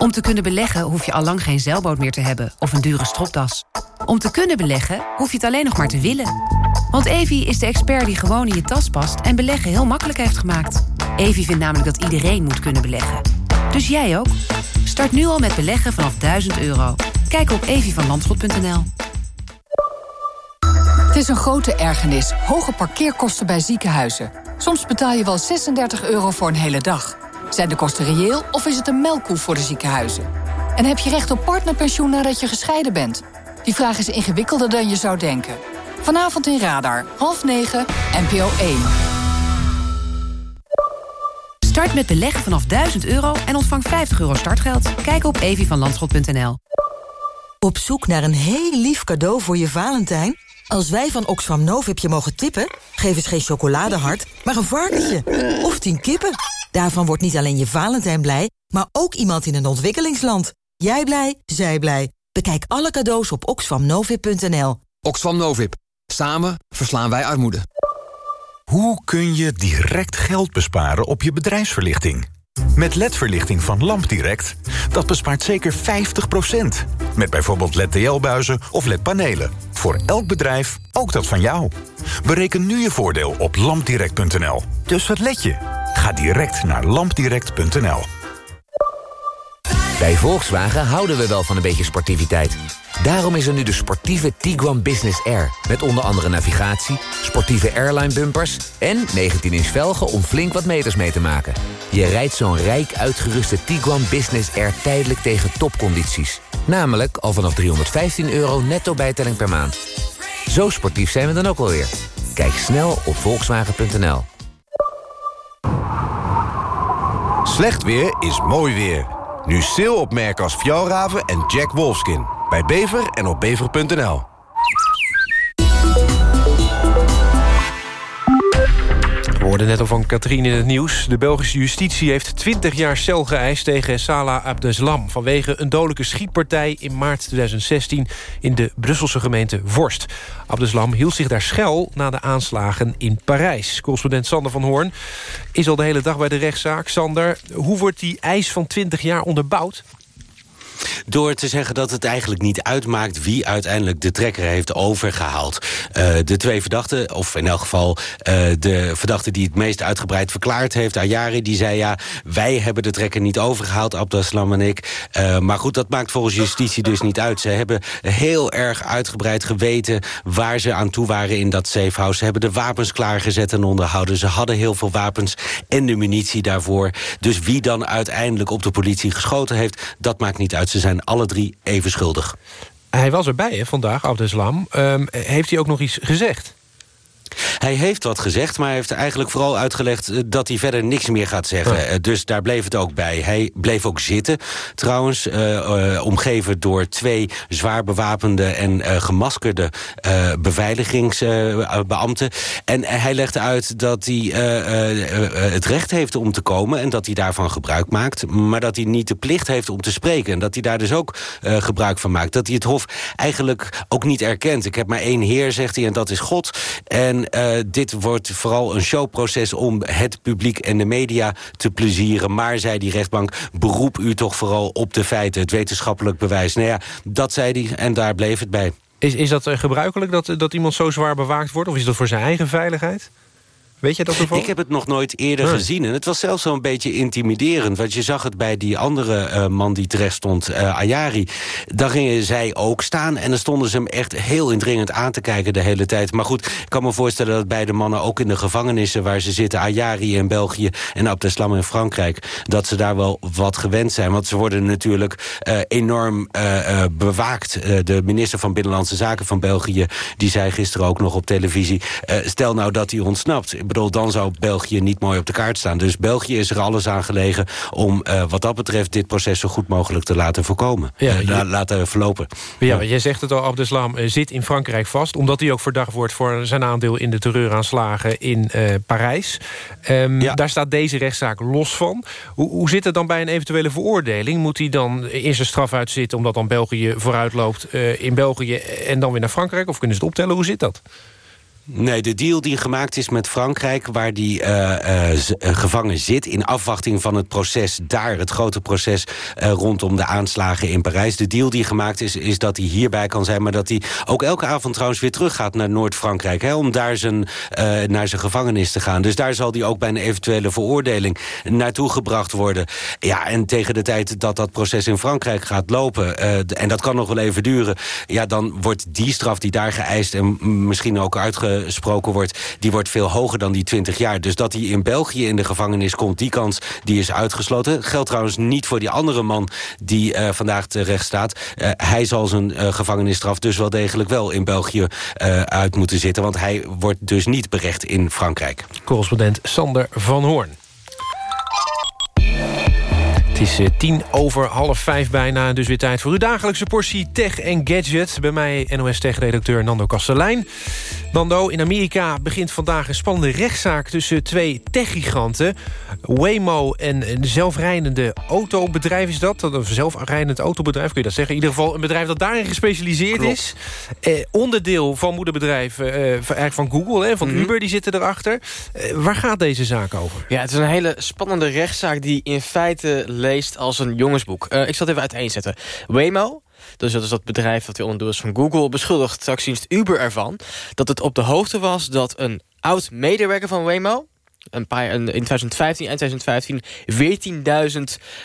Om te kunnen beleggen hoef je al lang geen zeilboot meer te hebben of een dure stropdas. Om te kunnen beleggen hoef je het alleen nog maar te willen. Want Evi is de expert die gewoon in je tas past en beleggen heel makkelijk heeft gemaakt. Evi vindt namelijk dat iedereen moet kunnen beleggen. Dus jij ook? Start nu al met beleggen vanaf 1000 euro. Kijk op evievanlandschot.nl. Het is een grote ergernis. Hoge parkeerkosten bij ziekenhuizen. Soms betaal je wel 36 euro voor een hele dag. Zijn de kosten reëel of is het een melkkoe voor de ziekenhuizen? En heb je recht op partnerpensioen nadat je gescheiden bent? Die vraag is ingewikkelder dan je zou denken. Vanavond in Radar, half negen, NPO 1. Start met beleggen vanaf 1000 euro en ontvang 50 euro startgeld. Kijk op evievanlandschot.nl. Op zoek naar een heel lief cadeau voor je Valentijn? Als wij van Oxfam Novib je mogen tippen... geef eens geen chocoladehart, maar een varkentje. Of tien kippen. Daarvan wordt niet alleen je Valentijn blij... maar ook iemand in een ontwikkelingsland. Jij blij, zij blij. Bekijk alle cadeaus op oxfamnovib.nl. Oxfam Novib. Samen verslaan wij armoede. Hoe kun je direct geld besparen op je bedrijfsverlichting? Met LED-verlichting van LampDirect, dat bespaart zeker 50%. Met bijvoorbeeld LED-TL-buizen of LED-panelen. Voor elk bedrijf, ook dat van jou. Bereken nu je voordeel op lampdirect.nl. Dus wat let je? Ga direct naar lampdirect.nl. Bij Volkswagen houden we wel van een beetje sportiviteit. Daarom is er nu de sportieve Tiguan Business Air. Met onder andere navigatie, sportieve airline bumpers... en 19-inch velgen om flink wat meters mee te maken. Je rijdt zo'n rijk uitgeruste Tiguan Business Air tijdelijk tegen topcondities. Namelijk al vanaf 315 euro netto bijtelling per maand. Zo sportief zijn we dan ook alweer. Kijk snel op volkswagen.nl. Slecht weer is mooi weer. Nu sale op als Fjallraven en Jack Wolfskin. Bij Bever en op bever.nl. hoorden net al van Katrien in het nieuws. De Belgische justitie heeft 20 jaar cel geëist tegen Salah Abdeslam... vanwege een dodelijke schietpartij in maart 2016 in de Brusselse gemeente Vorst. Abdeslam hield zich daar schuil na de aanslagen in Parijs. Correspondent Sander van Hoorn is al de hele dag bij de rechtszaak. Sander, hoe wordt die eis van 20 jaar onderbouwd? Door te zeggen dat het eigenlijk niet uitmaakt... wie uiteindelijk de trekker heeft overgehaald. Uh, de twee verdachten, of in elk geval uh, de verdachte... die het meest uitgebreid verklaard heeft, Ayari... die zei ja, wij hebben de trekker niet overgehaald, Abdeslam en ik. Uh, maar goed, dat maakt volgens justitie dus niet uit. Ze hebben heel erg uitgebreid geweten... waar ze aan toe waren in dat safehouse. Ze hebben de wapens klaargezet en onderhouden. Ze hadden heel veel wapens en de munitie daarvoor. Dus wie dan uiteindelijk op de politie geschoten heeft... dat maakt niet uit. Ze zijn alle drie even schuldig. Hij was erbij hè, vandaag, Abdeslam. Um, heeft hij ook nog iets gezegd? Hij heeft wat gezegd, maar hij heeft eigenlijk vooral uitgelegd... eh, dat hij verder niks meer gaat zeggen. Ja. Eh, Dus daar bleef het ook bij. Hij bleef ook zitten, trouwens. eh, omgeven door twee zwaar bewapende en gemaskerde beveiligingsbeambten. en hij legde uit dat hij het recht heeft om te komen... en dat hij daarvan gebruik maakt. Maar dat hij niet de plicht heeft om te spreken. En dat hij daar dus ook gebruik van maakt. Dat hij het Hof eigenlijk ook niet erkent. Ik heb maar één heer, zegt hij, en dat is God. En eh, dit wordt vooral een showproces om het publiek en de media te plezieren. Maar, zei die rechtbank, beroep u toch vooral op de feiten. Het wetenschappelijk bewijs. Nou ja, dat zei hij en daar bleef het bij. Is, is dat eh, gebruikelijk dat, dat iemand zo zwaar bewaakt wordt? Of is dat voor zijn eigen veiligheid? Weet je dat ervan? Ik heb het nog nooit eerder gezien. En het was zelfs zo'n beetje intimiderend. Want je zag het bij die andere eh, man die terecht stond, eh, Ayari. Daar gingen zij ook staan. En dan stonden ze hem echt heel indringend aan te kijken de hele tijd. Maar goed, ik kan me voorstellen dat beide mannen ook in de gevangenissen... waar ze zitten, Ayari in België en Abdeslam in Frankrijk... dat ze daar wel wat gewend zijn. Want ze worden natuurlijk eh, enorm bewaakt. De minister van Binnenlandse Zaken van België... die zei gisteren ook nog op televisie... stel nou dat hij ontsnapt. Ik bedoel, dan zou België niet mooi op de kaart staan. Dus België is er alles aan gelegen... om eh, wat dat betreft dit proces zo goed mogelijk te laten voorkomen. Ja, Eh, la- laten verlopen. Ja, jij zegt het al, Abdeslam eh, zit in Frankrijk vast... omdat hij ook verdacht wordt voor zijn aandeel in de terreuraanslagen in eh, Parijs. Ehm, Daar staat deze rechtszaak los van. Hoe, hoe zit het dan bij een eventuele veroordeling? Moet hij dan eerst een straf uitzitten... omdat dan België vooruitloopt eh, in België en dan weer naar Frankrijk? Of kunnen ze het optellen? Hoe zit dat? Nee, de deal die gemaakt is met Frankrijk... waar die eh, eh, eh, gevangen zit in afwachting van het proces daar... het grote proces rondom de aanslagen in Parijs. De deal die gemaakt is, is dat hij hierbij kan zijn... maar dat hij ook elke avond trouwens weer teruggaat naar Noord-Frankrijk... om daar zijn, naar zijn gevangenis te gaan. Dus daar zal hij ook bij een eventuele veroordeling naartoe gebracht worden. Ja, en tegen de tijd dat dat proces in Frankrijk gaat lopen... en dat kan nog wel even duren... ja, dan wordt die straf die daar geëist en misschien ook uitgesproken wordt... die wordt veel hoger dan die 20 jaar. Dus dat hij in België in de gevangenis komt, die kans die is uitgesloten. Geldt trouwens niet voor die andere man die eh, vandaag terecht staat. Eh, hij zal zijn eh, gevangenisstraf dus wel degelijk wel in België uit moeten zitten... want hij wordt dus niet berecht in Frankrijk. Correspondent Sander van Hoorn. Het is eh, tien over half vijf bijna, dus weer tijd voor uw dagelijkse portie tech en gadget. Bij mij NOS Tech-redacteur Nando Kastelein. Nando, in Amerika begint vandaag een spannende rechtszaak... tussen twee techgiganten. Waymo en een zelfrijdende autobedrijf is dat. Een zelfrijdend autobedrijf, kun je dat zeggen? In ieder geval een bedrijf dat daarin gespecialiseerd Klopt. is. Eh, onderdeel van moederbedrijf eh, eigenlijk van Google, hè, van Mhm. Uber, die zitten erachter. Eh, waar gaat deze zaak over? Ja, het is een hele spannende rechtszaak die in feite leest als een jongensboek. Eh, ik zal het even uiteenzetten. Waymo dus dat is dat bedrijf dat weer onderdeel is van Google... beschuldigt taxidienst Uber ervan dat het op de hoogte was... dat een oud-medewerker van Waymo een paar, in 2015 en 2015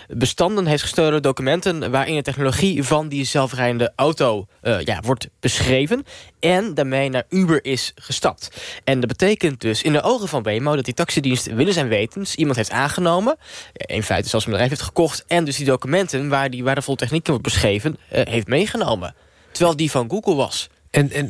14.000 bestanden heeft gestolen documenten... waarin de technologie van die zelfrijdende auto uh, ja, wordt beschreven... en daarmee naar Uber is gestapt. En dat betekent dus in de ogen van Waymo... dat die taxidienst willen zijn wetens iemand heeft aangenomen... in feite zelfs een bedrijf heeft gekocht... en dus die documenten waar die waardevolle technieken wordt beschreven... Uh, heeft meegenomen. Terwijl die van Google was... En, en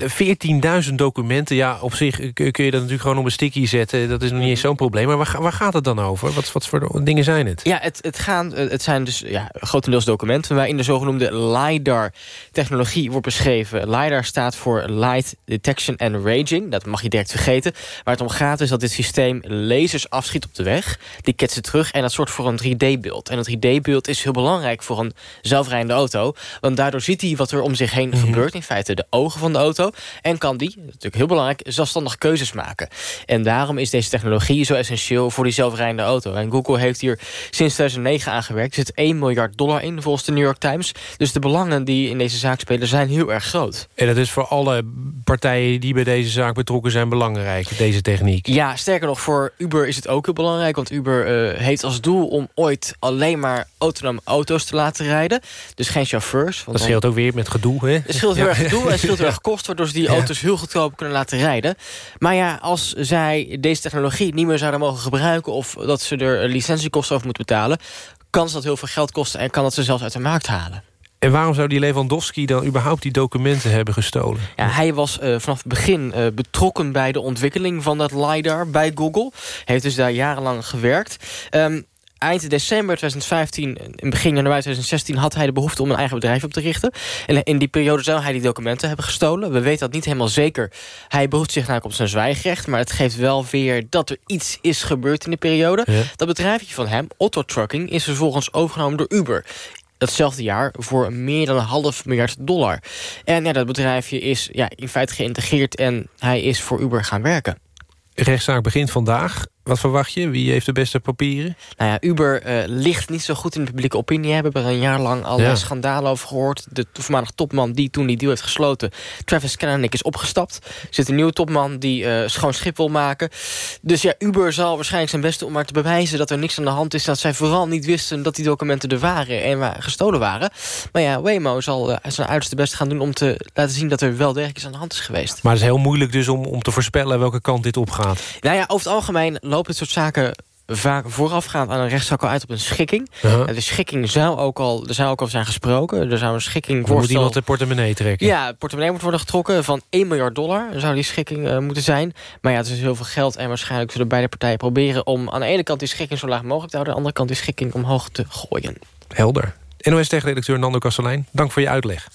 14.000 documenten, ja, op zich kun je dat natuurlijk gewoon op een sticky zetten. Dat is nog niet eens zo'n probleem. Maar waar, waar, gaat het dan over? Wat, wat voor dingen zijn het? Ja, het, het, gaan, het zijn dus ja, grotendeels documenten... waarin de zogenoemde LiDAR-technologie wordt beschreven. LiDAR staat voor Light Detection and Raging. Dat mag je direct vergeten. Waar het om gaat is dat dit systeem lasers afschiet op de weg. Die ketsen terug en dat zorgt voor een 3D-beeld. En een 3D-beeld is heel belangrijk voor een zelfrijdende auto. Want daardoor ziet hij wat er om zich heen mm -hmm. gebeurt. In feite de ogen van de auto. En kan die, dat is natuurlijk heel belangrijk, zelfstandig keuzes maken. En daarom is deze technologie zo essentieel voor die zelfrijdende auto. En Google heeft hier sinds 2009 aangewerkt. Er zit 1 miljard dollar in, volgens de New York Times. Dus de belangen die in deze zaak spelen zijn heel erg groot. En dat is voor alle partijen die bij deze zaak betrokken zijn belangrijk, deze techniek? Ja, sterker nog, voor Uber is het ook heel belangrijk. Want Uber uh, heeft als doel om ooit alleen maar autonome auto's te laten rijden. Dus geen chauffeurs. dat scheelt ook weer met gedoe, hè? Het scheelt heel erg gedoe en scheelt heel erg kost... waardoor ze die auto's heel goedkoop kunnen laten rijden. Maar ja, als zij deze technologie niet meer zouden mogen gebruiken... of dat ze er licentiekosten over moeten betalen... kan ze dat heel veel geld kosten en kan dat ze zelfs uit de markt halen. En waarom zou die Lewandowski dan überhaupt die documenten hebben gestolen? Ja, hij was uh, vanaf het begin uh, betrokken bij de ontwikkeling van dat LiDAR bij Google. Hij heeft dus daar jarenlang gewerkt. Um, eind december 2015 en begin januari 2016... had hij de behoefte om een eigen bedrijf op te richten. En in die periode zou hij die documenten hebben gestolen. We weten dat niet helemaal zeker. Hij behoeft zich namelijk op zijn zwijgrecht... maar het geeft wel weer dat er iets is gebeurd in die periode. Ja. Dat bedrijfje van hem, Otto Trucking... is vervolgens overgenomen door Uber datzelfde jaar voor meer dan een half miljard dollar. En ja, dat bedrijfje is ja, in feite geïntegreerd... en hij is voor Uber gaan werken. De rechtszaak begint vandaag. Wat verwacht je? Wie heeft de beste papieren? Nou ja, Uber uh, ligt niet zo goed in de publieke opinie. We hebben er een jaar lang al ja. schandalen over gehoord. De voormalige topman die toen die deal heeft gesloten... Travis Kalanick is opgestapt. Er zit een nieuwe topman die uh, schoon schip wil maken. Dus ja, Uber zal waarschijnlijk zijn best doen om maar te bewijzen... dat er niks aan de hand is. Dat zij vooral niet wisten dat die documenten er waren... en waar gestolen waren. Maar ja, Waymo zal uh, zijn uiterste best gaan doen... om te laten zien dat er wel degelijk iets aan de hand is geweest. Maar het is heel moeilijk dus om, om te voorspellen... welke kant dit opgaat. Nou ja, over het algemeen loopt dit soort zaken vaak voorafgaand aan een rechtszaak al uit op een schikking. Uh -huh. De schikking zou ook al, er zou ook al zijn gesproken. Er zou een schikking voorstel... Moet iemand de portemonnee trekken? Ja, portemonnee moet worden getrokken van 1 miljard dollar. zou die schikking uh, moeten zijn. Maar ja, het is heel veel geld en waarschijnlijk zullen beide partijen proberen... om aan de ene kant die schikking zo laag mogelijk te houden... aan de andere kant die schikking omhoog te gooien. Helder. NOS-techredacteur Nando Kastelein, dank voor je uitleg.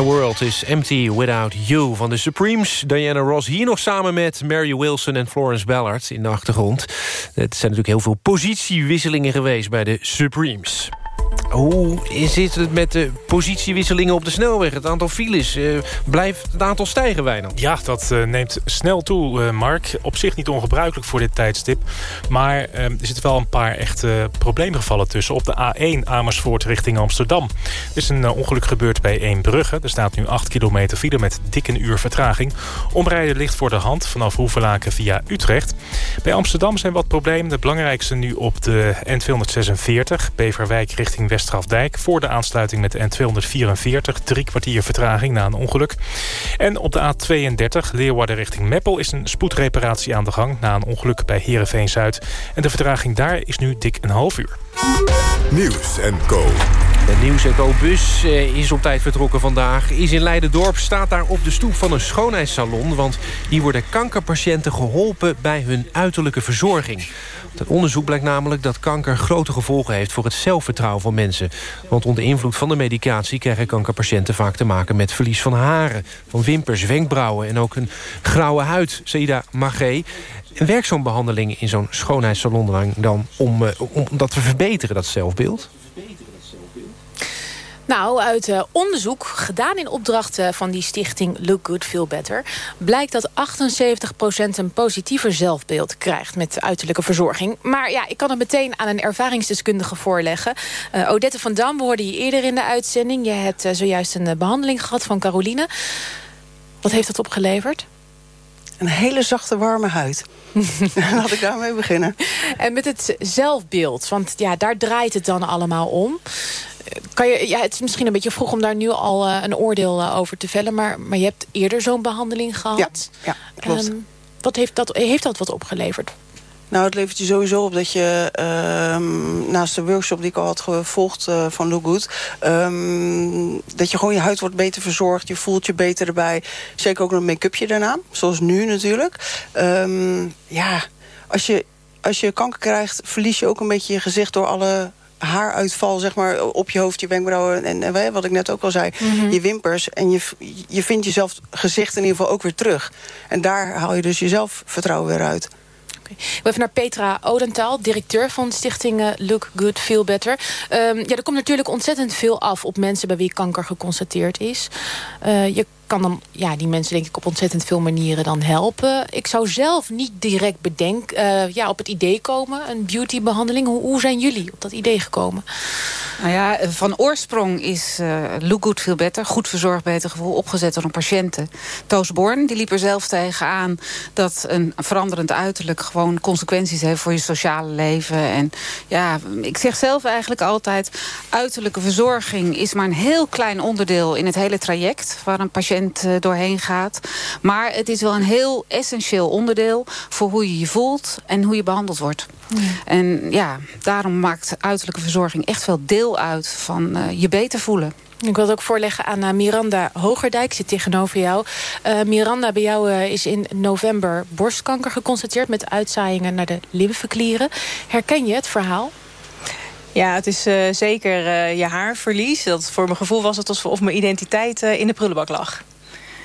World is Empty Without You van de Supremes. Diana Ross hier nog samen met Mary Wilson en Florence Ballard in de achtergrond. Het zijn natuurlijk heel veel positiewisselingen geweest bij de Supremes. Hoe zit het met de positiewisselingen op de snelweg? Het aantal files, uh, blijft het aantal stijgen, Wijnand? Ja, dat uh, neemt snel toe, uh, Mark. Op zich niet ongebruikelijk voor dit tijdstip. Maar er zitten wel een paar echte probleemgevallen tussen. Op de A1 Amersfoort richting Amsterdam. Er is een ongeluk gebeurd bij Eembrugge. Er staat nu 8 kilometer file met dik een uur vertraging. Omrijden ligt voor de hand vanaf Hoevelaken via Utrecht. Bij Amsterdam zijn wat problemen. De belangrijkste nu op de N246, Beverwijk richting West Strafdijk... voor de aansluiting met de N244. Drie kwartier vertraging na een ongeluk. En op de A32 Leeuwarden richting Meppel... is een spoedreparatie aan de gang na een ongeluk bij Heerenveen-Zuid. En de vertraging daar is nu dik een half uur. Nieuws en Co. De Nieuws en Co-bus eh, is op tijd vertrokken vandaag. Is in Leidendorp, staat daar op de stoep van een schoonheidssalon... want hier worden kankerpatiënten geholpen bij hun uiterlijke verzorging. Het onderzoek blijkt namelijk dat kanker grote gevolgen heeft... voor het zelfvertrouwen van mensen. Want onder invloed van de medicatie krijgen kankerpatiënten vaak te maken... met verlies van haren, van wimpers, wenkbrauwen... en ook een grauwe huid, Saida Magé. En werkt zo'n behandeling in zo'n schoonheidssalon dan om, eh, om dat te verbeteren, dat zelfbeeld? Nou, uit uh, onderzoek gedaan in opdracht uh, van die stichting Look Good Feel Better... blijkt dat 78% een positiever zelfbeeld krijgt met uiterlijke verzorging. Maar ja, ik kan het meteen aan een ervaringsdeskundige voorleggen. Uh, Odette van Dam, we hoorden je eerder in de uitzending. Je hebt zojuist een behandeling gehad van Caroline. Wat heeft dat opgeleverd? Een hele zachte, warme huid. Laat ik daarmee beginnen. En met het zelfbeeld, want ja, daar draait het dan allemaal om kan je, ja, het is misschien een beetje vroeg om daar nu al uh, een oordeel uh, over te vellen. Maar, maar je hebt eerder zo'n behandeling gehad. Ja, ja klopt. Um, wat heeft, dat, heeft dat wat opgeleverd? Nou, het levert je sowieso op dat je um, naast de workshop die ik al had gevolgd uh, van Look Good... Um, dat je gewoon je huid wordt beter verzorgd. Je voelt je beter erbij. Zeker ook een make-upje daarna. Zoals nu natuurlijk. Ja, als je, als je kanker krijgt, verlies je ook een beetje je gezicht door alle haaruitval zeg maar, op je hoofd, je wenkbrauwen... en, en wat ik net ook al zei, mm -hmm. je wimpers. En je, je vindt jezelf gezicht in ieder geval ook weer terug. En daar haal je dus jezelf vertrouwen weer uit. Even naar Petra Odenthal, directeur van stichting Look Good Feel Better. Um, ja, er komt natuurlijk ontzettend veel af op mensen bij wie kanker geconstateerd is. Uh, je kan dan ja, die mensen denk ik op ontzettend veel manieren dan helpen. Ik zou zelf niet direct bedenken, uh, ja, op het idee komen, een beautybehandeling. Hoe, hoe zijn jullie op dat idee gekomen? Nou ja, van oorsprong is uh, Look Good Feel Better, goed verzorgd beter gevoel, opgezet door een patiënte. Toos Born, die liep er zelf tegenaan dat een veranderend uiterlijk gewoon consequenties heeft voor je sociale leven. En ja, ik zeg zelf eigenlijk altijd, uiterlijke verzorging is maar een heel klein onderdeel in het hele traject waar een patiënt doorheen gaat. Maar het is wel een heel essentieel onderdeel voor hoe je je voelt en hoe je behandeld wordt. Ja. En ja, daarom maakt uiterlijke verzorging echt wel deel uit van uh, je beter voelen. Ik wil het ook voorleggen aan uh, Miranda Hogerdijk, zit tegenover jou. Uh, Miranda, bij jou uh, is in november borstkanker geconstateerd... met uitzaaiingen naar de lymfeklieren. Herken je het verhaal? Ja, het is uh, zeker uh, je haarverlies. Dat, voor mijn gevoel was het alsof mijn identiteit uh, in de prullenbak lag.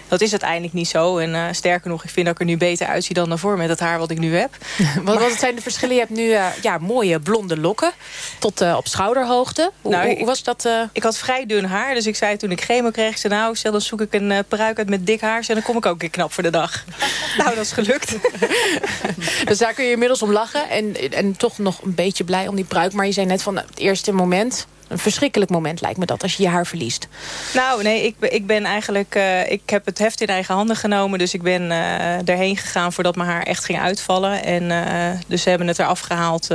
Dat is uiteindelijk niet zo. En uh, sterker nog, ik vind dat ik er nu beter uitzie dan daarvoor... met het haar wat ik nu heb. wat, wat zijn de verschillen? Je hebt nu uh, ja, mooie blonde lokken tot uh, op schouderhoogte. Hoe, nou, hoe, hoe was dat? Ik had vrij dun haar, dus ik zei toen ik chemo kreeg... Ik zei, nou, stel dan zoek ik een peruik uit met dik haar... en dan kom ik ook weer knap voor de dag. nou, dat is gelukt. dus daar kun je inmiddels om lachen. En, en toch nog een beetje blij om die pruik. Maar je zei net van het eerste moment een verschrikkelijk moment lijkt me dat, als je je haar verliest. Nou, nee, ik, ik ben eigenlijk... Uh, ik heb het heft in eigen handen genomen. Dus ik ben uh, erheen gegaan voordat mijn haar echt ging uitvallen. En uh, dus ze hebben het eraf gehaald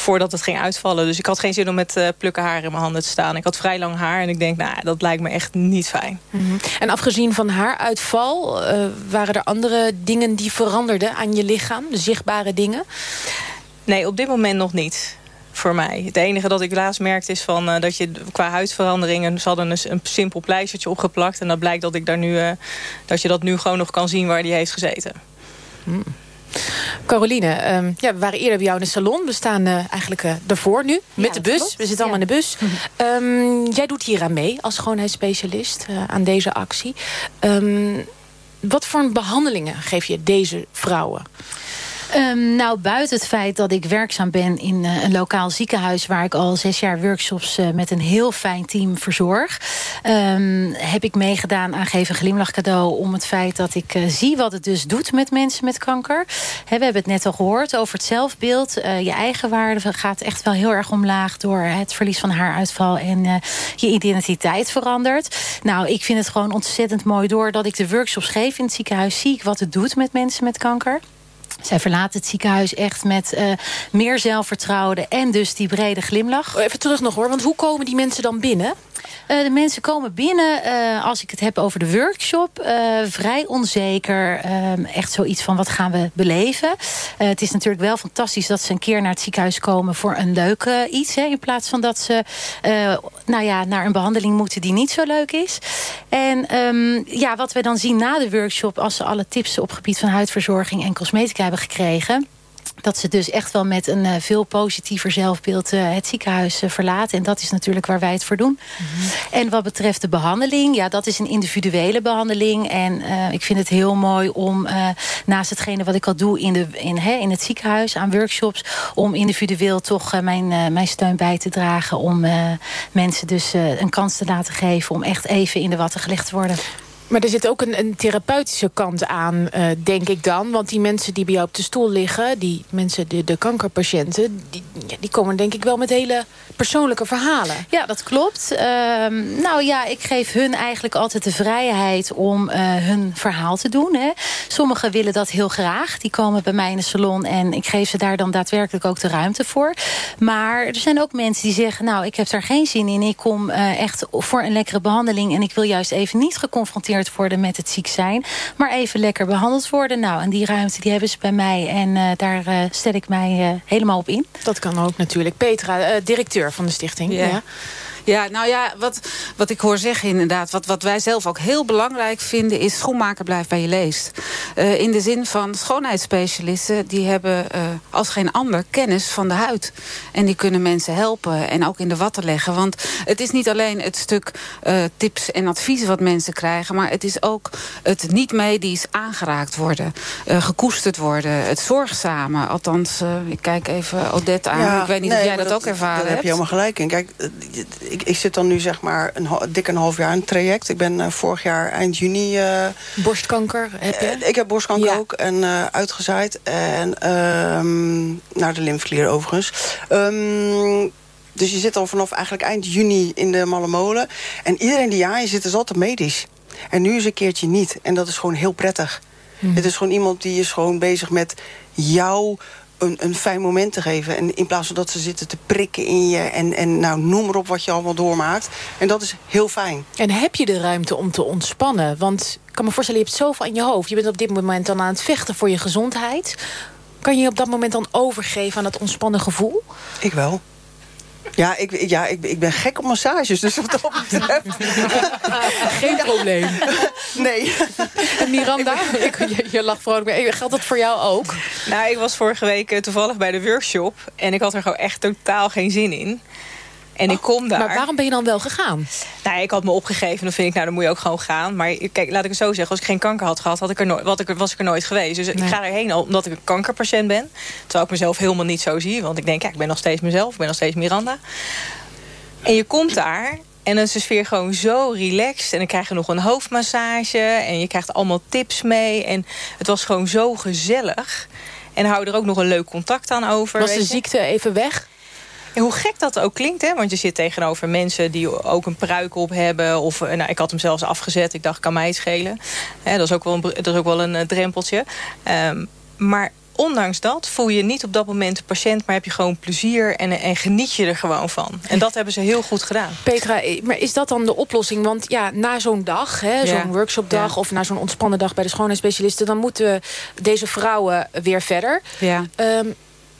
voordat het ging uitvallen. Dus ik had geen zin om met uh, plukken haar in mijn handen te staan. Ik had vrij lang haar en ik denk, nou, dat lijkt me echt niet fijn. Mm -hmm. En afgezien van haaruitval, uh, waren er andere dingen die veranderden aan je lichaam? De zichtbare dingen? Nee, op dit moment nog niet voor mij. Het enige dat ik laatst merkte is van, uh, dat je qua huidveranderingen... ze hadden een, een simpel pleistertje opgeplakt. En dat blijkt dat, ik daar nu, uh, dat je dat nu gewoon nog kan zien waar die heeft gezeten. Hmm. Caroline, ehm, ja, we waren eerder bij jou in de salon. We staan uh, eigenlijk uh, ervoor nu, met ja, de bus. Klopt. We zitten allemaal ja. in de bus. um, jij doet hier aan mee als schoonheidsspecialist uh, aan deze actie. Um, wat voor behandelingen geef je deze vrouwen? Um, nou, buiten het feit dat ik werkzaam ben in uh, een lokaal ziekenhuis... waar ik al zes jaar workshops uh, met een heel fijn team verzorg... Um, heb ik meegedaan aan Geef een Glimlach cadeau... om het feit dat ik uh, zie wat het dus doet met mensen met kanker. We hebben het net al gehoord over het zelfbeeld. je eigen waarde gaat echt wel heel erg omlaag... door het verlies van haaruitval en je identiteit verandert. Nou, ik vind het gewoon ontzettend mooi... doordat ik de workshops geef in het ziekenhuis... zie ik wat het doet met mensen met kanker. Zij verlaat het ziekenhuis echt met uh, meer zelfvertrouwen en dus die brede glimlach. Even terug nog hoor, want hoe komen die mensen dan binnen? Uh, de mensen komen binnen, uh, als ik het heb over de workshop, uh, vrij onzeker. echt zoiets van, wat gaan we beleven? het is natuurlijk wel fantastisch dat ze een keer naar het ziekenhuis komen... voor een leuk iets, hè, in plaats van dat ze nou ja, naar een behandeling moeten... die niet zo leuk is. En um, ja, wat we dan zien na de workshop... als ze alle tips op gebied van huidverzorging en cosmetica hebben gekregen dat ze dus echt wel met een uh, veel positiever zelfbeeld uh, het ziekenhuis uh, verlaten. En dat is natuurlijk waar wij het voor doen. Mm -hmm. En wat betreft de behandeling, ja, dat is een individuele behandeling. En ik vind het heel mooi om naast hetgene wat ik al doe in, de, in, hè, in het ziekenhuis aan workshops... om individueel toch mijn, mijn steun bij te dragen. Om mensen dus een kans te laten geven om echt even in de watten gelegd te worden. Maar er zit ook een, een therapeutische kant aan, uh, denk ik dan. Want die mensen die bij jou op de stoel liggen... die mensen, de, de kankerpatiënten... Die, die komen denk ik wel met hele persoonlijke verhalen. Ja, dat klopt. Um, nou ja, ik geef hun eigenlijk altijd de vrijheid... om uh, hun verhaal te doen. Hè. Sommigen willen dat heel graag. Die komen bij mij in de salon... en ik geef ze daar dan daadwerkelijk ook de ruimte voor. Maar er zijn ook mensen die zeggen... nou, ik heb daar geen zin in. Ik kom uh, echt voor een lekkere behandeling... en ik wil juist even niet geconfronteerd worden met het ziek zijn. Maar even lekker behandeld worden. Nou, en die ruimte die hebben ze bij mij. En uh, daar stel ik mij helemaal op in. Dat kan ook natuurlijk. Petra, directeur van de stichting. Ja. ja. Ja, nou ja, wat, wat ik hoor zeggen inderdaad... Wat, wat wij zelf ook heel belangrijk vinden... is schoenmaker blijft bij je leest. Uh, in de zin van schoonheidsspecialisten... die hebben uh, als geen ander kennis van de huid. En die kunnen mensen helpen en ook in de watten leggen. Want het is niet alleen het stuk uh, tips en adviezen wat mensen krijgen... maar het is ook het niet medisch aangeraakt worden. gekoesterd worden, het zorgzame. Althans, ik kijk even Odette aan. Ja, ik weet niet nee, of jij dat, dat, ook ervaren hebt. Daar heb je helemaal gelijk in. Kijk, ik, ik zit dan nu zeg maar een dik een half jaar in het traject. Ik ben uh, vorig jaar eind juni... Uh, borstkanker heb je? Uh, ik heb borstkanker ja. ook en uitgezaaid. En naar de lymfeklier overigens. Um, dus je zit al vanaf eigenlijk eind juni in de malle molen. En iedereen die aan je zit is altijd medisch. En nu is een keertje niet. En dat is gewoon heel prettig. Mm. Het is gewoon iemand die is gewoon bezig met jou een, een fijn moment te geven. En in plaats van dat ze zitten te prikken in je... en, en nou, noem maar op wat je allemaal doormaakt. En dat is heel fijn. En heb je de ruimte om te ontspannen? Want ik kan me voorstellen, je hebt zoveel in je hoofd. Je bent op dit moment dan aan het vechten voor je gezondheid. Kan je op dat moment dan overgeven aan dat ontspannen gevoel? Ik wel. Ja, ik, ja ik, ik ben gek op massages, dus wat dat betreft... Geen probleem. Nee. En Miranda, ik, je, je lacht vrolijk. Geldt dat voor jou ook? Nou, ik was vorige week toevallig bij de workshop... en ik had er gewoon echt totaal geen zin in. En ik kom daar. Maar waarom ben je dan wel gegaan? Nou, ik had me opgegeven. Dan vind ik, nou, dan moet je ook gewoon gaan. Maar kijk, laat ik het zo zeggen. Als ik geen kanker had gehad, had ik er nooit, wat ik, was ik er nooit geweest. Dus nee. ik ga erheen omdat ik een kankerpatiënt ben. Terwijl ik mezelf helemaal niet zo zie. Want ik denk, ja, ik ben nog steeds mezelf. Ik ben nog steeds Miranda. En je komt daar en dan is de sfeer gewoon zo relaxed. En dan krijg je nog een hoofdmassage. En je krijgt allemaal tips mee. En het was gewoon zo gezellig. En hou er ook nog een leuk contact aan over. Was de ziekte even weg? En hoe gek dat ook klinkt, hè? want je zit tegenover mensen die ook een pruik op hebben. Of, nou, ik had hem zelfs afgezet, ik dacht, kan mij het schelen. Hè, dat, is ook wel een, dat is ook wel een uh, drempeltje. Um, maar ondanks dat voel je niet op dat moment de patiënt... maar heb je gewoon plezier en, en geniet je er gewoon van. En dat hebben ze heel goed gedaan. Petra, maar is dat dan de oplossing? Want ja, na zo'n dag, zo'n Ja. workshopdag... Ja. of na zo'n ontspannen dag bij de schoonheidsspecialisten... dan moeten deze vrouwen weer verder. Ja. Um,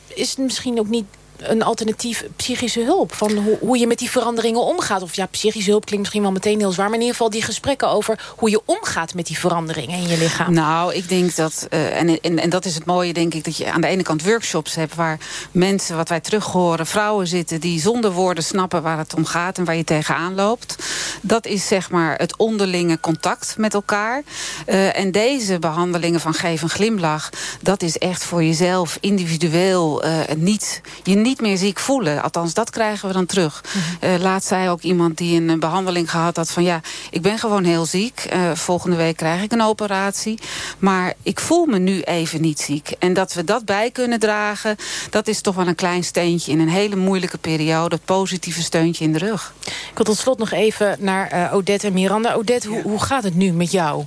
is het misschien ook niet een alternatief psychische hulp? Van hoe, hoe je met die veranderingen omgaat? Of ja, psychische hulp klinkt misschien wel meteen heel zwaar... maar in ieder geval die gesprekken over hoe je omgaat met die veranderingen in je lichaam. Nou, ik denk dat, uh, en, en, dat is het mooie denk ik... dat je aan de ene kant workshops hebt waar mensen, wat wij terug horen... vrouwen zitten die zonder woorden snappen waar het om gaat... en waar je tegenaan loopt. Dat is zeg maar het onderlinge contact met elkaar. Uh, en deze behandelingen van geef een glimlach... dat is echt voor jezelf individueel uh, niet, je niet meer ziek voelen. Althans, dat krijgen we dan terug. Uh, laatst zei ook iemand die een behandeling gehad had... van ja, ik ben gewoon heel ziek. Uh, volgende week krijg ik een operatie. Maar ik voel me nu even niet ziek. En dat we dat bij kunnen dragen... dat is toch wel een klein steentje in een hele moeilijke periode. Het positieve steuntje in de rug. Ik wil tot slot nog even naar uh, Odette en Miranda. Odette, hoe, hoe gaat het nu met jou?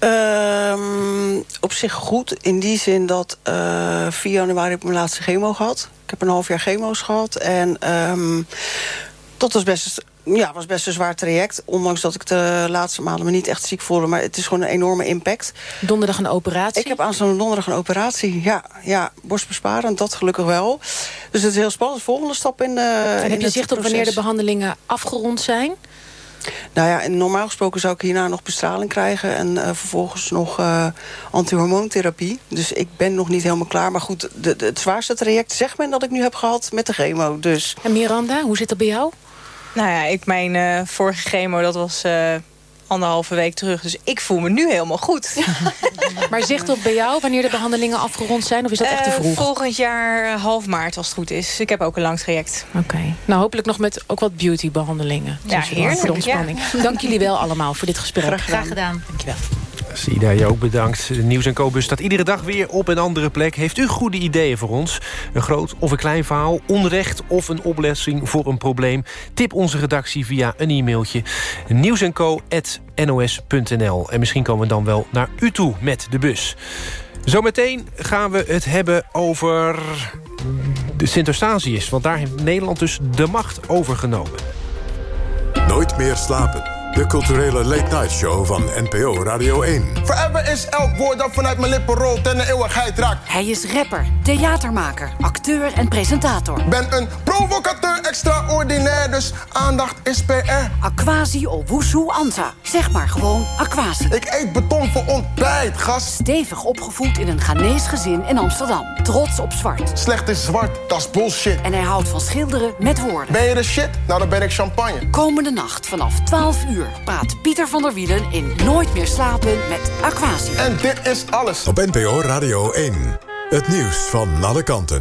Um, op zich goed. In die zin dat uh, 4 januari heb ik mijn laatste chemo gehad. Ik heb een half jaar chemo's gehad. En um, dat was best, ja, was best een zwaar traject. Ondanks dat ik de laatste maanden me niet echt ziek voelde. Maar het is gewoon een enorme impact. Donderdag een operatie? Ik heb aanstaande donderdag een operatie. Ja, ja borstbesparend, dat gelukkig wel. Dus het is heel spannend. Volgende stap in de En in heb je zicht op wanneer de behandelingen afgerond zijn? Nou ja, en normaal gesproken zou ik hierna nog bestraling krijgen... en uh, vervolgens nog uh, antihormoontherapie. Dus ik ben nog niet helemaal klaar. Maar goed, de, de, het zwaarste traject zegt men dat ik nu heb gehad met de chemo. Dus. En Miranda, hoe zit dat bij jou? Nou ja, ik mijn uh, vorige chemo, dat was anderhalve week terug. Dus ik voel me nu helemaal goed. maar zicht op bij jou wanneer de behandelingen afgerond zijn? Of is dat echt te vroeg? Uh, volgend jaar half maart als het goed is. Ik heb ook een lang traject. Oké. Okay. Nou, hopelijk nog met ook wat beautybehandelingen. Ja, heerlijk. Voor de ontspanning. Ja. Dank jullie wel allemaal voor dit gesprek. Graag, Graag gedaan. Dankjewel. Sida, je ook bedankt. Nieuws en Co-bus staat iedere dag weer op een andere plek. Heeft u goede ideeën voor ons? Een groot of een klein verhaal, onrecht of een oplossing voor een probleem? Tip onze redactie via een e-mailtje. nieuwsenco.nos.nl En misschien komen we dan wel naar u toe met de bus. Zometeen gaan we het hebben over de Sint-Eustatius. Want daar heeft Nederland dus de macht overgenomen. Nooit meer slapen. De culturele late-night show van NPO Radio 1. Forever is elk woord dat vanuit mijn lippen rolt en de eeuwigheid raakt. Hij is rapper, theatermaker, acteur en presentator. Ben een provocateur extraordinair, dus aandacht is PR. Aquasi Owusu Anta. Zeg maar gewoon Aquasi. Ik eet beton voor ontbijt, gast. Stevig opgevoed in een Ghanese gezin in Amsterdam. Trots op zwart. Slecht is zwart, dat is bullshit. En hij houdt van schilderen met woorden. Ben je de shit? Nou, dan ben ik champagne. Komende nacht vanaf 12 uur praat Pieter van der Wielen in Nooit meer slapen met Aquasi. En dit is alles. Op NPO Radio 1. Het nieuws van alle kanten.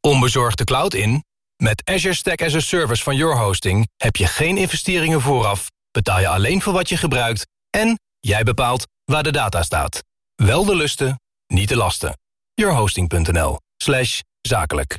Onbezorgd de cloud in? Met Azure Stack as a Service van Your Hosting... heb je geen investeringen vooraf, betaal je alleen voor wat je gebruikt... en jij bepaalt waar de data staat. Wel de lusten, niet de lasten. yourhosting.nl slash zakelijk.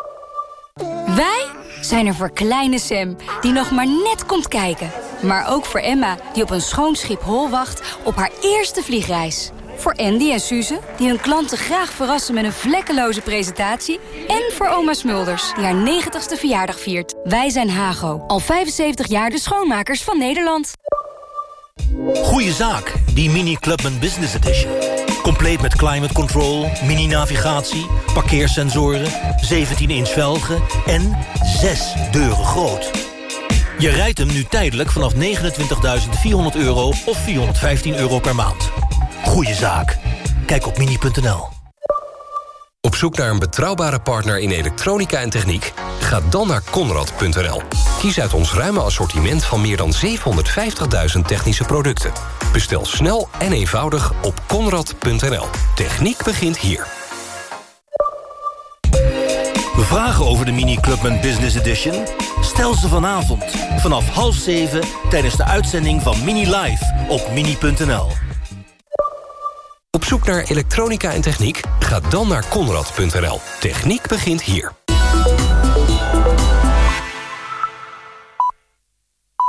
Wij zijn er voor kleine Sam, die nog maar net komt kijken. Maar ook voor Emma, die op een schoon schip hol wacht op haar eerste vliegreis. Voor Andy en Suze, die hun klanten graag verrassen met een vlekkeloze presentatie. En voor oma Smulders, die haar 90ste verjaardag viert. Wij zijn Hago, al 75 jaar de schoonmakers van Nederland. Goeie zaak, die Mini Clubman Business Edition. Compleet met climate control, mini-navigatie, parkeersensoren, 17-inch velgen en 6 deuren groot. Je rijdt hem nu tijdelijk vanaf 29.400 euro of 415 euro per maand. Goeie zaak. Kijk op mini.nl. Op zoek naar een betrouwbare partner in elektronica en techniek? Ga dan naar Conrad.nl. Kies uit ons ruime assortiment van meer dan 750.000 technische producten. Bestel snel en eenvoudig op Conrad.nl. Techniek begint hier. Vragen over de Mini Clubman Business Edition? Stel ze vanavond vanaf half zeven tijdens de uitzending van Mini Live op mini.nl. zoek naar elektronica en techniek? Ga dan naar konrad.nl. Techniek begint hier.